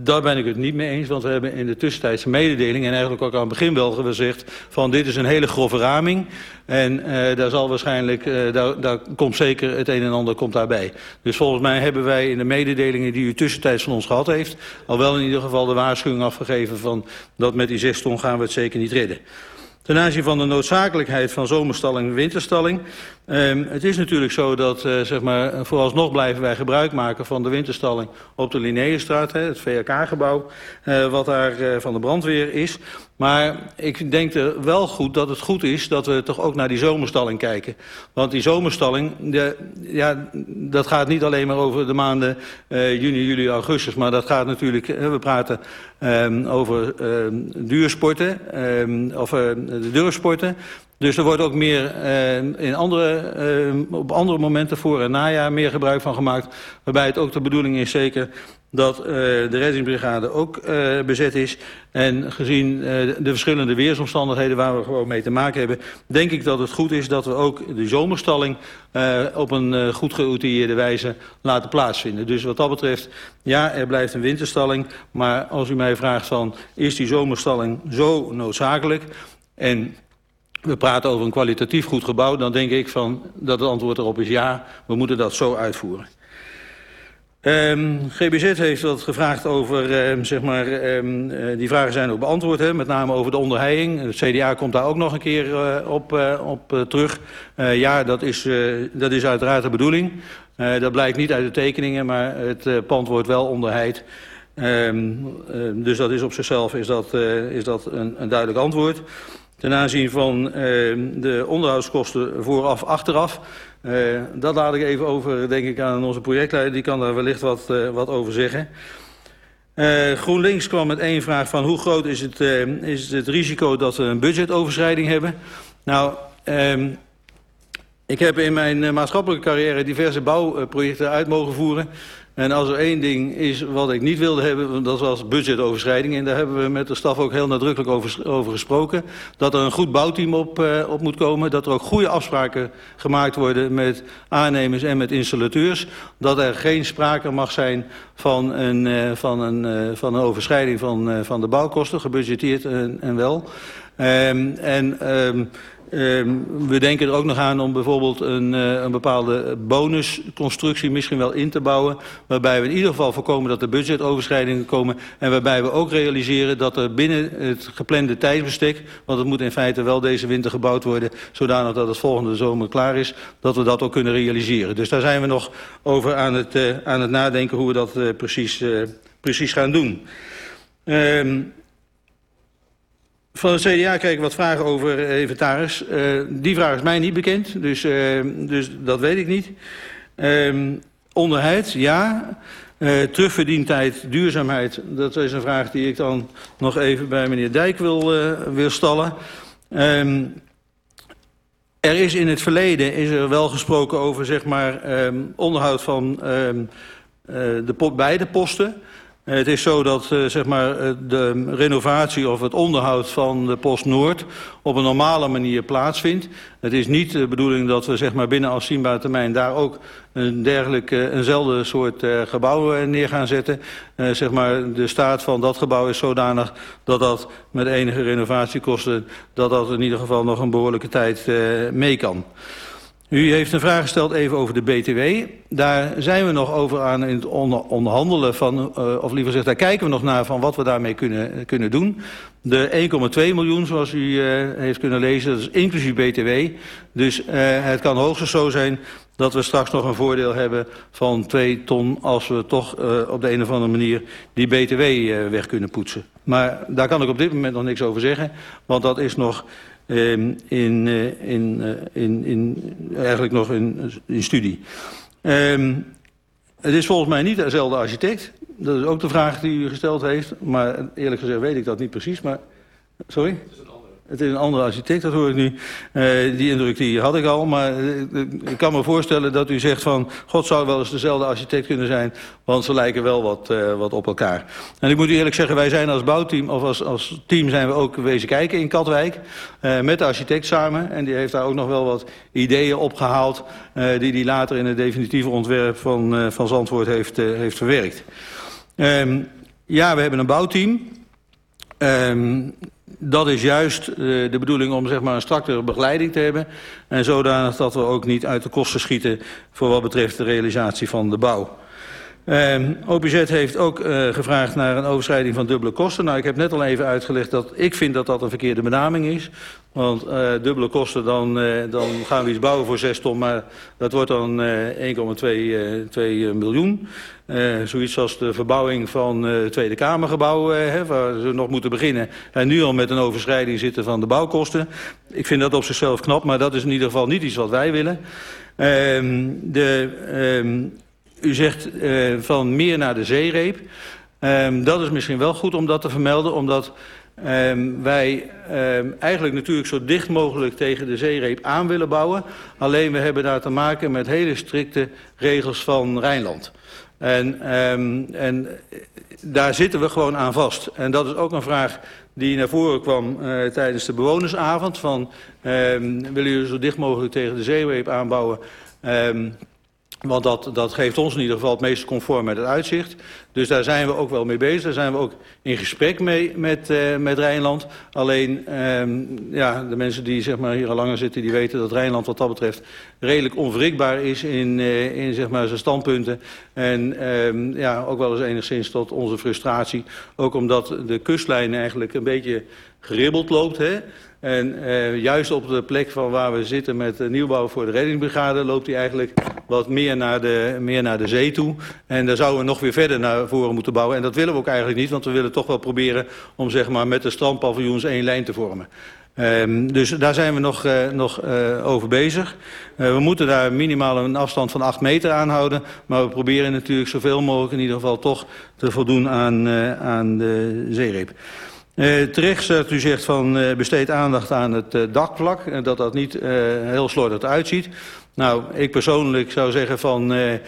Daar ben ik het niet mee eens, want we hebben in de tussentijdse mededeling... en eigenlijk ook aan het begin wel gezegd... van dit is een hele grove raming. En uh, daar zal waarschijnlijk, uh, daar, daar komt zeker het een en ander komt daarbij. Dus volgens mij hebben wij in de mededelingen die u tussentijds van ons gehad heeft... al wel in ieder geval de waarschuwing afgegeven van... dat met die zes ton gaan we het zeker niet redden. Ten aanzien van de noodzakelijkheid van zomerstalling en winterstalling. Um, het is natuurlijk zo dat uh, zeg maar, vooralsnog blijven wij gebruik maken van de winterstalling op de Linnaeusstraat, het VRK-gebouw, uh, wat daar uh, van de brandweer is. Maar ik denk er wel goed dat het goed is dat we toch ook naar die zomerstalling kijken. Want die zomerstalling, de, ja, dat gaat niet alleen maar over de maanden juni, juli, augustus. Maar dat gaat natuurlijk, we praten um, over um, duursporten, of de durfsporten. Dus er wordt ook meer uh, in andere, uh, op andere momenten voor en najaar meer gebruik van gemaakt. Waarbij het ook de bedoeling is zeker dat uh, de reddingsbrigade ook bezet is. En gezien de verschillende weersomstandigheden waar we gewoon mee te maken hebben... denk ik dat het goed is dat we ook de zomerstalling op een goed geoutilleerde wijze laten plaatsvinden. Dus wat dat betreft, ja, er blijft een winterstalling. Maar als u mij vraagt van, is die zomerstalling zo noodzakelijk... En we praten over een kwalitatief goed gebouw... dan denk ik van dat het antwoord erop is ja, we moeten dat zo uitvoeren. Um, GBZ heeft wat gevraagd over, um, zeg maar, um, uh, die vragen zijn ook beantwoord, hè, met name over de onderheiding. Het CDA komt daar ook nog een keer uh, op, uh, op terug. ja, dat is, dat is uiteraard de bedoeling. dat blijkt niet uit de tekeningen, maar het pand wordt wel onderheid. dus dat is op zichzelf is dat, is dat een, een duidelijk antwoord. Ten aanzien van de onderhoudskosten vooraf, achteraf... Uh, dat laat ik even over, denk ik, aan onze projectleider. Die kan daar wellicht wat, uh, wat over zeggen. Uh, GroenLinks kwam met één vraag van hoe groot is het, is het risico dat we een budgetoverschrijding hebben. Nou, um, ik heb in mijn maatschappelijke carrière diverse bouwprojecten uit mogen voeren. En als er één ding is wat ik niet wilde hebben, dat was budgetoverschrijding. En daar hebben we met de staf ook heel nadrukkelijk over, over gesproken. Dat er een goed bouwteam op, uh, op moet komen. Dat er ook goede afspraken gemaakt worden met aannemers en met installateurs. Dat er geen sprake mag zijn van een, uh, van een, uh, van een overschrijding van, van de bouwkosten, gebudgeteerd en, en wel. Um, en um, we denken er ook nog aan om bijvoorbeeld een, uh, een bepaalde bonusconstructie misschien wel in te bouwen. Waarbij we in ieder geval voorkomen dat er budgetoverschrijdingen komen. En waarbij we ook realiseren dat er binnen het geplande tijdsbestek. Want het moet in feite wel deze winter gebouwd worden. Zodanig dat het volgende zomer klaar is. Dat we dat ook kunnen realiseren. Dus daar zijn we nog over aan het, uh, aan het nadenken hoe we dat uh, precies, precies gaan doen. Um, van het CDA kreeg ik wat vragen over inventaris. Uh, die vraag is mij niet bekend, dus, uh, dus dat weet ik niet. Um, onderheid, ja. Uh, terugverdientijd, duurzaamheid, dat is een vraag die ik dan nog even bij meneer Dijk wil, wil stallen. Um, er is in het verleden is er wel gesproken over zeg maar, um, onderhoud van de beide posten. Het is zo dat uh, zeg maar, de renovatie of het onderhoud van de Post Noord op een normale manier plaatsvindt. Het is niet de bedoeling dat we zeg maar, binnen afzienbare termijn daar ook een dergelijke, eenzelfde soort gebouw neer gaan zetten. Zeg maar, de staat van dat gebouw is zodanig dat dat met enige renovatiekosten, dat dat in ieder geval nog een behoorlijke tijd mee kan. U heeft een vraag gesteld even over de BTW. Daar zijn we nog over aan in het onderhandelen van, uh, of liever gezegd, daar kijken we nog naar van wat we daarmee kunnen, kunnen doen. De 1,2 miljoen, zoals u uh, heeft kunnen lezen, dat is inclusief BTW. Dus uh, het kan hoogstens zo zijn dat we straks nog een voordeel hebben van 2 ton als we toch op de een of andere manier die BTW weg kunnen poetsen. Maar daar kan ik op dit moment nog niks over zeggen, want dat is nog in, in, in, in, eigenlijk nog in, in studie. Um, het is volgens mij niet dezelfde architect. Dat is ook de vraag die u gesteld heeft. Maar eerlijk gezegd weet ik dat niet precies. Maar, sorry? Het is een andere architect, dat hoor ik nu. Uh, die indruk had ik al. Maar uh, ik kan me voorstellen dat u zegt van... God zou wel eens dezelfde architect kunnen zijn. Want ze lijken wel wat, uh, wat op elkaar. En ik moet u eerlijk zeggen, wij zijn als bouwteam... of als, als team zijn we ook wezen kijken in Katwijk. met de architect samen. En die heeft daar ook nog wel wat ideeën opgehaald... die hij later in het definitieve ontwerp van, van Zandvoort heeft, heeft verwerkt. Um, ja, we hebben een bouwteam... Um, dat is juist uh, de bedoeling om zeg maar, een strakkere begeleiding te hebben. En zodanig dat we ook niet uit de kosten schieten voor wat betreft de realisatie van de bouw. Um, OPZ heeft ook uh, gevraagd naar een overschrijding van dubbele kosten. Nou, ik heb net al even uitgelegd dat ik vind dat dat een verkeerde benaming is. Want uh, dubbele kosten, dan, uh, dan gaan we iets bouwen voor 6 ton, maar dat wordt dan 1,2 miljoen. zoiets als de verbouwing van het Tweede Kamergebouw, hè, waar ze nog moeten beginnen. En nu al met een overschrijding zitten van de bouwkosten. Ik vind dat op zichzelf knap, maar dat is in ieder geval niet iets wat wij willen. Um, de... Um, u zegt uh, van meer naar de zeereep. Um, dat is misschien wel goed om dat te vermelden, omdat um, wij um, eigenlijk natuurlijk zo dicht mogelijk tegen de zeereep aan willen bouwen. Alleen we hebben daar te maken met hele strikte regels van Rijnland. En, en daar zitten we gewoon aan vast. En dat is ook een vraag die naar voren kwam uh, tijdens de bewonersavond. Van, willen jullie zo dicht mogelijk tegen de zeereep aanbouwen? Want dat, dat geeft ons in ieder geval het meest conform met het uitzicht. Dus daar zijn we ook wel mee bezig. Daar zijn we ook in gesprek mee met, uh, met Rijnland. Alleen um, ja, de mensen die zeg maar, hier al langer zitten... die weten dat Rijnland wat dat betreft redelijk onwrikbaar is in, uh, in zeg maar, zijn standpunten. En um, ja, ook wel eens enigszins tot onze frustratie. Ook omdat de kustlijn eigenlijk een beetje geribbeld loopt. Hè? En uh, juist op de plek van waar we zitten met de nieuwbouw voor de reddingsbrigade... loopt hij eigenlijk wat meer naar, de, meer naar de zee toe. En daar zouden we nog weer verder naar voren moeten bouwen. En dat willen we ook eigenlijk niet, want we willen toch wel proberen... om zeg maar, met de strandpaviljoens één lijn te vormen. Um, dus daar zijn we nog, uh, nog uh, over bezig. Uh, we moeten daar minimaal een afstand van 8 meter aanhouden. Maar we proberen natuurlijk zoveel mogelijk in ieder geval toch te voldoen aan, aan de zeereep. Uh, terecht dat u zegt van uh, besteed aandacht aan het uh, dakvlak en dat dat niet heel slordig uitziet. Nou, ik persoonlijk zou zeggen van uh, uh,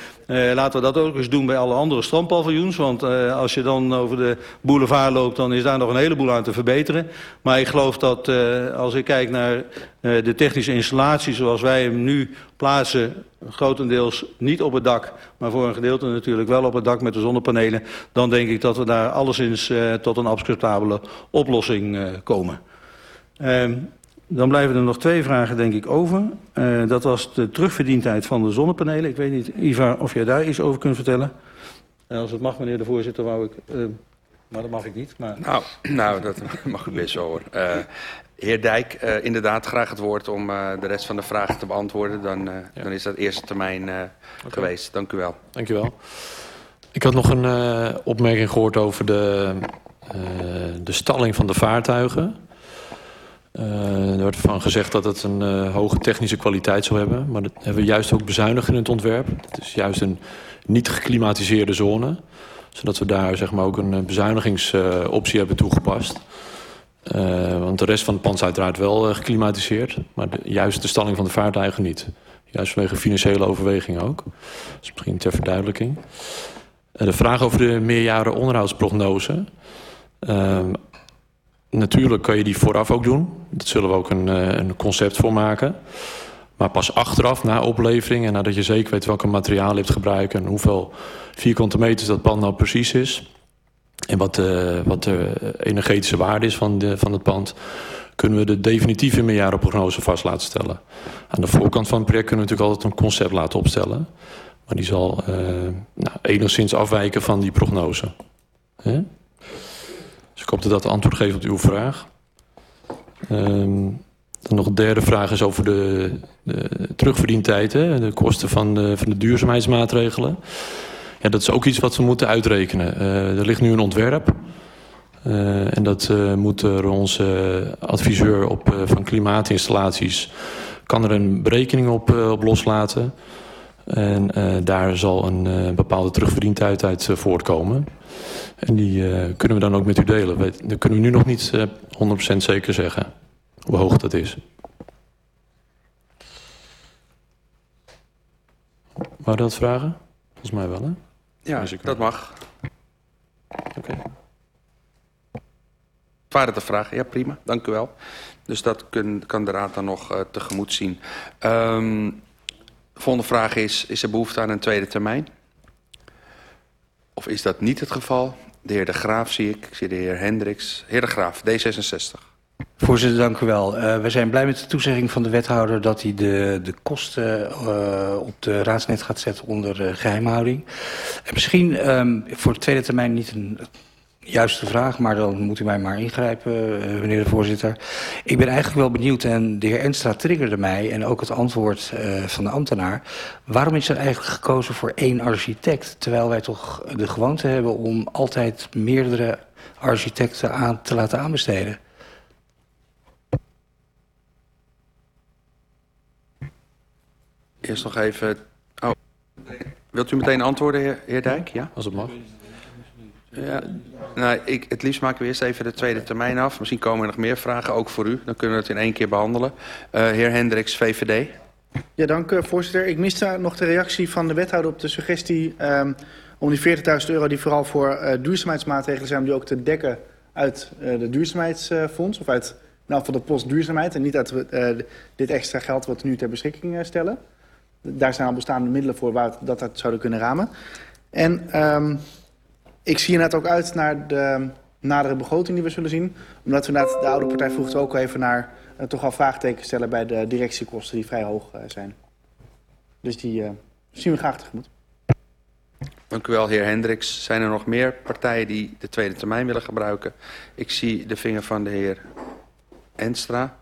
laten we dat ook eens doen bij alle andere strandpaviljoens. Want uh, als je dan over de boulevard loopt, dan is daar nog een heleboel aan te verbeteren. Maar ik geloof dat als ik kijk naar de technische installatie zoals wij hem nu plaatsen, grotendeels niet op het dak, maar voor een gedeelte natuurlijk wel op het dak met de zonnepanelen, dan denk ik dat we daar alleszins tot een acceptabele oplossing komen. Ehm, dan blijven er nog twee vragen, denk ik, over. Uh, dat was de terugverdientijd van de zonnepanelen. Ik weet niet, Ivar, of jij daar iets over kunt vertellen. Uh, als het mag, meneer de voorzitter, wou ik... Uh, maar dat mag ik niet. Maar... Nou, nou, dat (laughs) mag u best wel hoor. heer Dijk, inderdaad graag het woord om de rest van de vragen te beantwoorden. Dan, ja. dan is dat eerste termijn okay. geweest. Dank u wel. Dank u wel. Ik had nog een opmerking gehoord over de, de stalling van de vaartuigen. Uh, er wordt van gezegd dat het een uh, hoge technische kwaliteit zou hebben. Maar dat hebben we juist ook bezuinigd in het ontwerp. Het is juist een niet geklimatiseerde zone. Zodat we daar zeg maar, ook een bezuinigingsoptie uh, hebben toegepast. want de rest van het pand is uiteraard wel geklimatiseerd. Maar de, juist de stalling van de vaartuigen niet. Juist vanwege financiële overwegingen ook. Dus misschien ter verduidelijking. de vraag over de meerjaren onderhoudsprognose. Natuurlijk kan je die vooraf ook doen. Dat zullen we ook een, een concept voor maken. Maar pas achteraf, na oplevering en nadat je zeker weet welke materiaal je hebt gebruikt... en hoeveel vierkante meters dat pand nou precies is... en wat de, wat de energetische waarde is van, de, van het pand... kunnen we de definitieve meerjarenprognose vast laten stellen. Aan de voorkant van het project kunnen we natuurlijk altijd een concept laten opstellen. Maar die zal uh, nou, enigszins afwijken van die prognose. Ik hoop dat dat antwoord geeft op uw vraag. Um, dan nog een derde vraag is over de, de? De kosten van de, van de duurzaamheidsmaatregelen. Ja, dat is ook iets wat we moeten uitrekenen. Uh, er ligt nu een ontwerp. Uh, en dat uh, moet onze adviseur op, van klimaatinstallaties... kan er een berekening op, op loslaten. En daar zal een bepaalde terugverdientijd uit voortkomen. En die uh, kunnen we dan ook met u delen. Dat kunnen we nu nog niet uh, 100% zeker zeggen hoe hoog dat is. Wou dat vragen? Volgens mij wel, hè? Ja, dat mag. Oké. Okay. Waren de vragen? Ja, prima. Dank u wel. Dus dat kun, kan de Raad dan nog uh, tegemoet zien. Um, de volgende vraag is, is er behoefte aan een tweede termijn? Of is dat niet het geval? De heer De Graaf zie ik. Ik zie de heer Hendricks. Heer De Graaf, D66. Voorzitter, dank u wel. Uh, we zijn blij met de toezegging van de wethouder dat hij de, de kosten uh, op de raadsnet gaat zetten onder uh, geheimhouding. En misschien um, voor de tweede termijn niet een juiste vraag, maar dan moet u mij maar ingrijpen, uh, meneer de voorzitter. Ik ben eigenlijk wel benieuwd, en de heer Enstra triggerde mij... en ook het antwoord uh, van de ambtenaar... waarom is er eigenlijk gekozen voor één architect... terwijl wij toch de gewoonte hebben om altijd meerdere architecten aan te laten aanbesteden? Eerst nog even... Oh. Wilt u meteen antwoorden, heer, heer Dijk? Ja? Als het mag. Ja, nou, ik, het liefst maken we eerst even de tweede termijn af. Misschien komen er nog meer vragen, ook voor u. Dan kunnen we het in één keer behandelen. Uh, heer Hendricks, VVD. Ja, dank uh, voorzitter. Ik miste nog de reactie van de wethouder op de suggestie... Um, om die 40.000 euro die vooral voor uh, duurzaamheidsmaatregelen zijn... om die ook te dekken uit uh, de duurzaamheidsfonds... of uit nou, van de post duurzaamheid... en niet uit dit extra geld wat we nu ter beschikking stellen. daar zijn al bestaande middelen voor waar we dat, dat zouden kunnen ramen. En um, ik zie inderdaad ook uit naar de nadere begroting die we zullen zien. Omdat we inderdaad, de oude partij vroeg ook even naar uh, toch al vraagtekens stellen bij de directiekosten die vrij hoog uh, zijn. Dus die uh, zien we graag tegemoet. Dank u wel, heer Hendricks. Zijn er nog meer partijen die de tweede termijn willen gebruiken? Ik zie de vinger van de heer Enstra.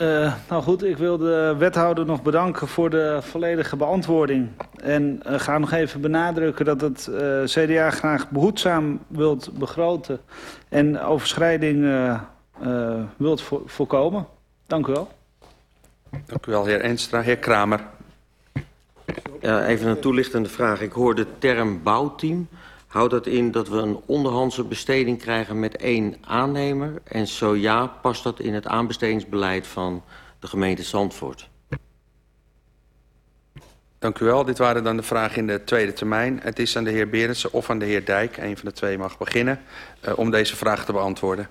Uh, nou goed, ik wil de wethouder nog bedanken voor de volledige beantwoording. En uh, ga nog even benadrukken dat het uh, CDA graag behoedzaam wilt begroten en overschrijding wilt vo voorkomen. Dank u wel. Dank u wel, heer Enstra. Heer Kramer. Ja, even een toelichtende vraag. Ik hoor de term bouwteam. Houdt dat in dat we een onderhandse besteding krijgen met één aannemer? En zo ja, past dat in het aanbestedingsbeleid van de gemeente Zandvoort? Dank u wel. Dit waren dan de vragen in de tweede termijn. Het is aan de heer Berendsen of aan de heer Dijk, een van de twee mag beginnen, uh, om deze vraag te beantwoorden.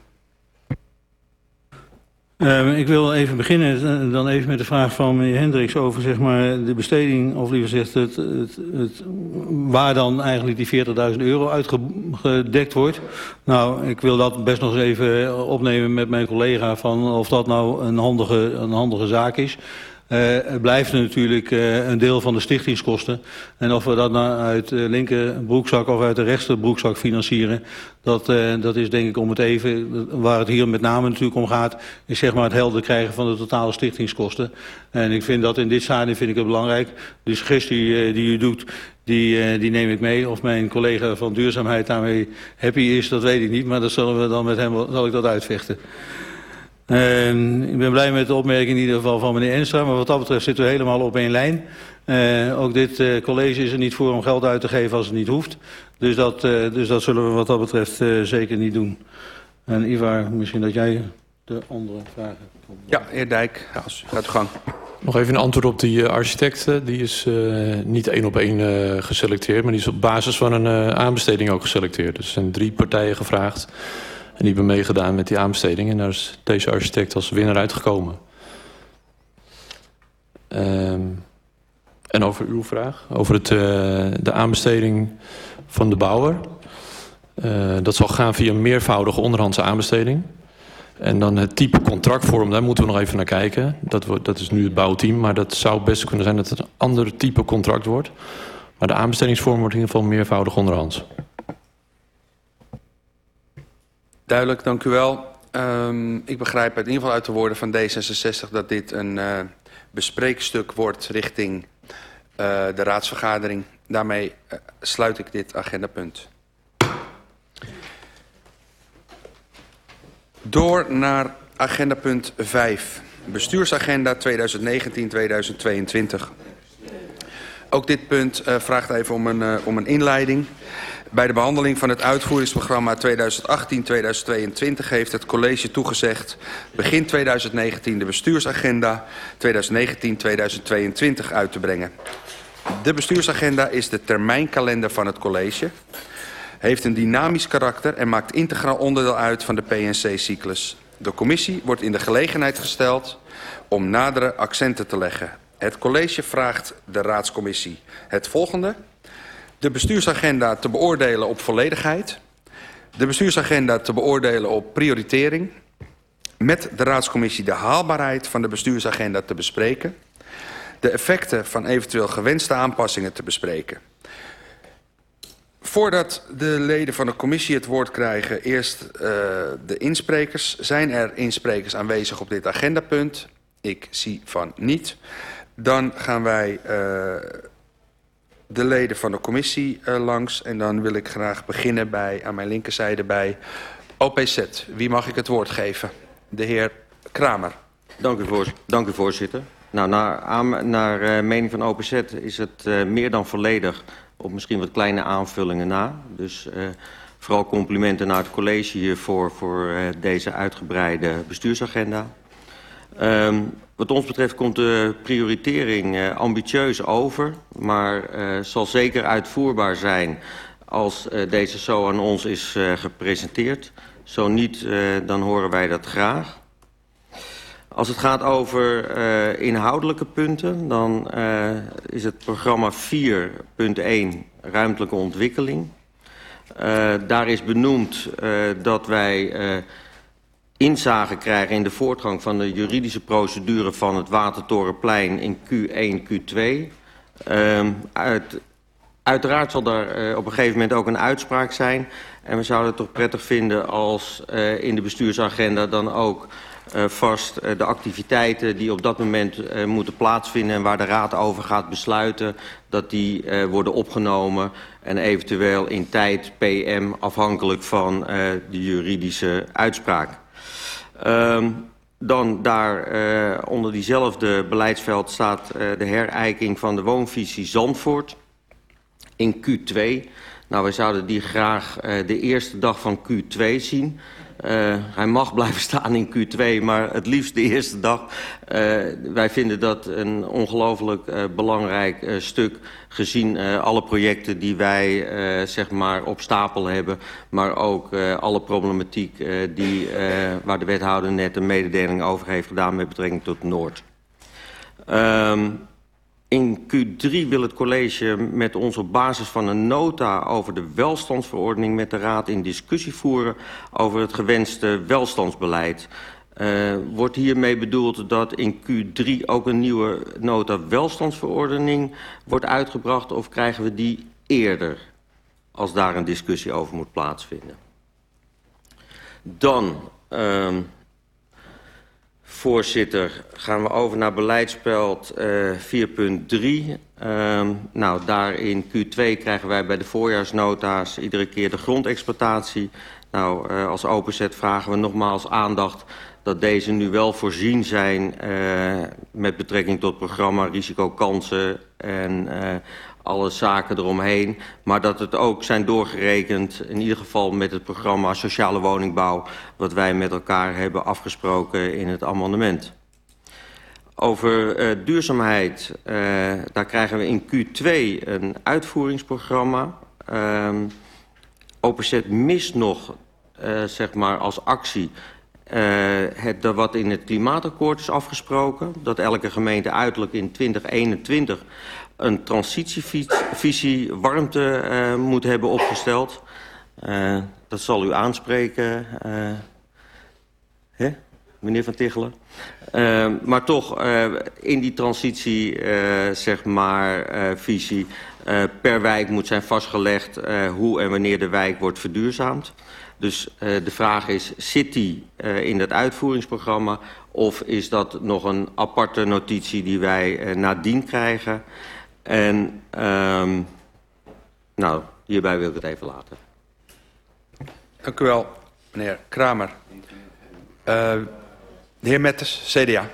Uh, ik wil even beginnen dan even met de vraag van meneer Hendricks over zeg maar, de besteding, of liever het, het, het, waar dan eigenlijk die 40.000 euro uitgedekt wordt. Nou, ik wil dat best nog eens even opnemen met mijn collega van of dat nou een handige, een handige zaak is. Het blijft natuurlijk uh, een deel van de stichtingskosten. En of we dat nou uit de linker broekzak of uit de rechter broekzak financieren... Dat, uh, dat is denk ik om het even, waar het hier met name natuurlijk om gaat... is zeg maar het helder krijgen van de totale stichtingskosten. En ik vind dat in dit stadium vind ik het belangrijk. De suggestie die u doet, die, die neem ik mee. Of mijn collega van duurzaamheid daarmee happy is, dat weet ik niet. Maar dat zullen we dan met hem, zal ik dat uitvechten. Uh, ik ben blij met de opmerking in ieder geval van meneer Enstra. Maar wat dat betreft zitten we helemaal op één lijn. Uh, ook dit uh, college is er niet voor om geld uit te geven als het niet hoeft. Dus dat, uh, dus dat zullen we wat dat betreft zeker niet doen. En Ivar, misschien dat jij de andere vragen... Ja, heer Dijk, als u gaat gang. Nog even een antwoord op die architect. Die is niet één op één geselecteerd, maar die is op basis van een aanbesteding ook geselecteerd. Dus er zijn drie partijen gevraagd. En die hebben meegedaan met die aanbesteding. En daar is deze architect als winnaar uitgekomen. Um, en over uw vraag, over het, uh, de aanbesteding van de bouwer. Uh, dat zal gaan via een meervoudige onderhandse aanbesteding. En dan het type contractvorm, daar moeten we nog even naar kijken. Dat, wordt, dat is nu het bouwteam, maar dat zou best kunnen zijn dat het een ander type contract wordt. Maar de aanbestedingsvorm wordt in ieder geval meervoudig onderhands. Duidelijk, dank u wel. Um, ik begrijp in ieder geval uit de woorden van D66 dat dit een uh, bespreekstuk wordt richting uh, de raadsvergadering. Daarmee uh, sluit ik dit agendapunt. Door naar agendapunt 5. Bestuursagenda 2019-2022. Ook dit punt uh, vraagt even om een, uh, om een inleiding. Bij de behandeling van het uitvoeringsprogramma 2018-2022 heeft het college toegezegd begin 2019 de bestuursagenda 2019-2022 uit te brengen. De bestuursagenda is de termijnkalender van het college, heeft een dynamisch karakter en maakt integraal onderdeel uit van de PNC-cyclus. De commissie wordt in de gelegenheid gesteld om nadere accenten te leggen. Het college vraagt de raadscommissie het volgende de bestuursagenda te beoordelen op volledigheid, de bestuursagenda te beoordelen op prioritering, met de raadscommissie de haalbaarheid van de bestuursagenda te bespreken, de effecten van eventueel gewenste aanpassingen te bespreken. Voordat de leden van de commissie het woord krijgen, eerst uh, de insprekers. Zijn er insprekers aanwezig op dit agendapunt? Ik zie van niet. Dan gaan wij uh, de leden van de commissie uh, langs. En dan wil ik graag beginnen bij, aan mijn linkerzijde bij OPZ. Wie mag ik het woord geven? De heer Kramer. Dank u, voor, dank u voorzitter. Nou, naar, naar uh, mening van OPZ is het meer dan volledig op misschien wat kleine aanvullingen na. Dus vooral complimenten naar het college hiervoor voor deze uitgebreide bestuursagenda. Um, wat ons betreft komt de prioritering uh, ambitieus over, maar uh, zal zeker uitvoerbaar zijn als uh, deze zo aan ons is gepresenteerd. Zo niet, dan horen wij dat graag. Als het gaat over inhoudelijke punten, dan is het programma 4.1 ruimtelijke ontwikkeling. Daar is benoemd dat wij inzage krijgen in de voortgang van de juridische procedure van het Watertorenplein in Q1, Q2. Uh, uit, uiteraard zal er uh, op een gegeven moment ook een uitspraak zijn. En we zouden het toch prettig vinden als uh, in de bestuursagenda dan ook uh, vast de activiteiten die op dat moment moeten plaatsvinden... en waar de raad over gaat besluiten, dat die worden opgenomen... en eventueel in tijd PM afhankelijk van de juridische uitspraak. Um, dan daar uh, onder diezelfde beleidsveld staat uh, de herijking van de woonvisie Zandvoort in Q2. Nou, wij zouden die graag uh, de eerste dag van Q2 zien. Uh, hij mag blijven (laughs) staan in Q2, maar het liefst de eerste dag. Uh, wij vinden dat een ongelooflijk uh, belangrijk stuk... gezien alle projecten die wij zeg maar op stapel hebben... maar ook alle problematiek die, waar de wethouder net een mededeling over heeft gedaan... met betrekking tot Noord. Um, in Q3 wil het college met ons op basis van een nota over de welstandsverordening met de Raad in discussie voeren over het gewenste welstandsbeleid. Uh, wordt hiermee bedoeld dat in Q3 ook een nieuwe nota welstandsverordening wordt uitgebracht of krijgen we die eerder als daar een discussie over moet plaatsvinden? Dan... Uh, Voorzitter, gaan we over naar beleidspeld uh, 4.3. Uh, nou, daar in Q2 krijgen wij bij de voorjaarsnota's iedere keer de grondexploitatie. Nou, uh, als openzet vragen we nogmaals aandacht dat deze nu wel voorzien zijn uh, met betrekking tot programma risicokansen en uh, alle zaken eromheen. Maar dat het ook zijn doorgerekend, in ieder geval met het programma Sociale Woningbouw... wat wij met elkaar hebben afgesproken in het amendement. Over uh, duurzaamheid, daar krijgen we in Q2 een uitvoeringsprogramma. Uh, OPZ mist nog, zeg maar, als actie... Uh, het, wat in het klimaatakkoord is afgesproken... dat elke gemeente uiterlijk in 2021 een transitievisie warmte uh, moet hebben opgesteld. Uh, dat zal u aanspreken, uh, hè? meneer Van Tichelen. Maar toch, in die transitie, zeg maar, visie... Per wijk moet zijn vastgelegd hoe en wanneer de wijk wordt verduurzaamd. Dus uh, de vraag is, zit die uh, in dat uitvoeringsprogramma... of is dat nog een aparte notitie die wij uh, nadien krijgen... En um, nou, hierbij wil ik het even laten. Dank u wel, meneer Kramer. Uh, de heer Mettes, CDA.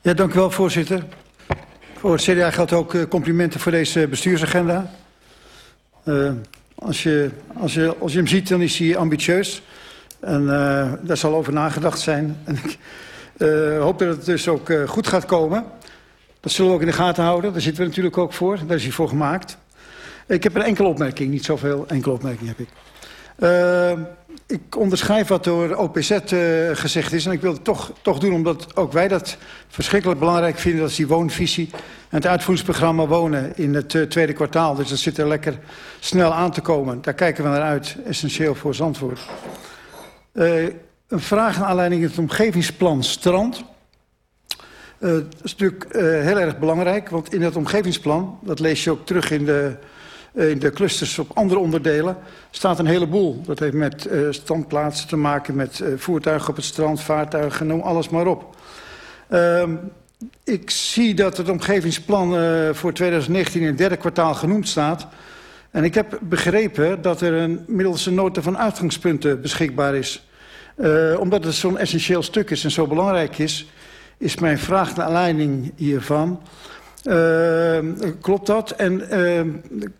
Ja, dank u wel, voorzitter. Voor het CDA geldt ook complimenten voor deze bestuursagenda. Uh, als, je, als, je, als je hem ziet, dan is hij ambitieus. En uh, daar zal over nagedacht zijn. (laughs) En ik uh, hoop dat het dus ook uh, goed gaat komen. Dat zullen we ook in de gaten houden. Daar zitten we natuurlijk ook voor. Daar is hij voor gemaakt. Ik heb een enkele opmerking, niet zoveel. Enkele opmerking heb ik. Ik onderschrijf wat door OPZ gezegd is. En ik wil het toch, toch doen, omdat ook wij dat verschrikkelijk belangrijk vinden. Dat is die woonvisie het uitvoeringsprogramma wonen in het uh, tweede kwartaal. Dus dat zit er lekker snel aan te komen. Daar kijken we naar uit. Essentieel voor Zandvoort. Uh, een vraag naar aanleiding van het omgevingsplan Strand. Uh, dat is natuurlijk heel erg belangrijk, want in het omgevingsplan, dat lees je ook terug in de, in de clusters op andere onderdelen, staat een heleboel. Dat heeft met uh, standplaatsen te maken, met uh, voertuigen op het strand, vaartuigen, noem alles maar op. Uh, ik zie dat het omgevingsplan uh, voor 2019 in het derde kwartaal genoemd staat. En ik heb begrepen dat er een, middels een nota van uitgangspunten beschikbaar is. Uh, omdat het zo'n essentieel stuk is en zo belangrijk is is mijn vraag naar aanleiding hiervan. Uh, klopt dat? En uh,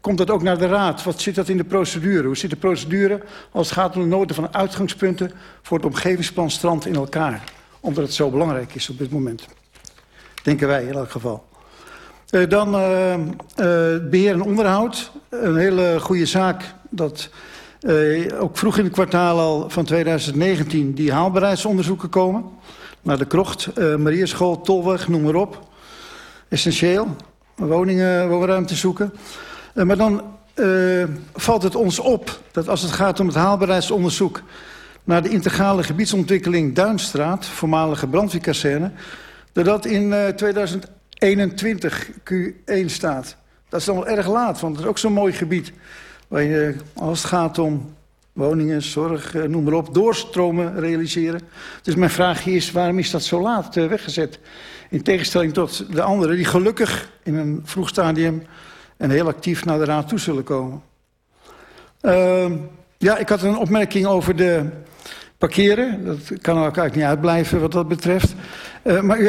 komt dat ook naar de raad? Wat zit dat in de procedure? Hoe zit de procedure als het gaat om de noten van uitgangspunten... voor het omgevingsplan strand in elkaar? Omdat het zo belangrijk is op dit moment. Denken wij in elk geval. Uh, dan beheer en onderhoud. Een hele goede zaak dat Uh, ook vroeg in het kwartaal al van 2019 die haalbaarheidsonderzoeken komen. Naar de krocht, uh, Marierschool, Tolweg, noem maar op. Essentieel, woningen, woonruimte zoeken. Uh, maar dan uh, valt het ons op dat als het gaat om het haalbaarheidsonderzoek... naar de integrale gebiedsontwikkeling Duinstraat, voormalige brandweerkazerne... dat dat in uh, 2021 Q1 staat. Dat is dan wel erg laat, want het is ook zo'n mooi gebied... waar je, als het gaat om woningen, zorg, uh, noem maar op, doorstromen realiseren. Dus mijn vraag is, waarom is dat zo laat uh, weggezet? In tegenstelling tot de anderen die gelukkig in een vroeg stadium en heel actief naar de raad toe zullen komen. Uh, ja, ik had een opmerking over de parkeren. Dat kan er ook eigenlijk niet uitblijven wat dat betreft. Maar u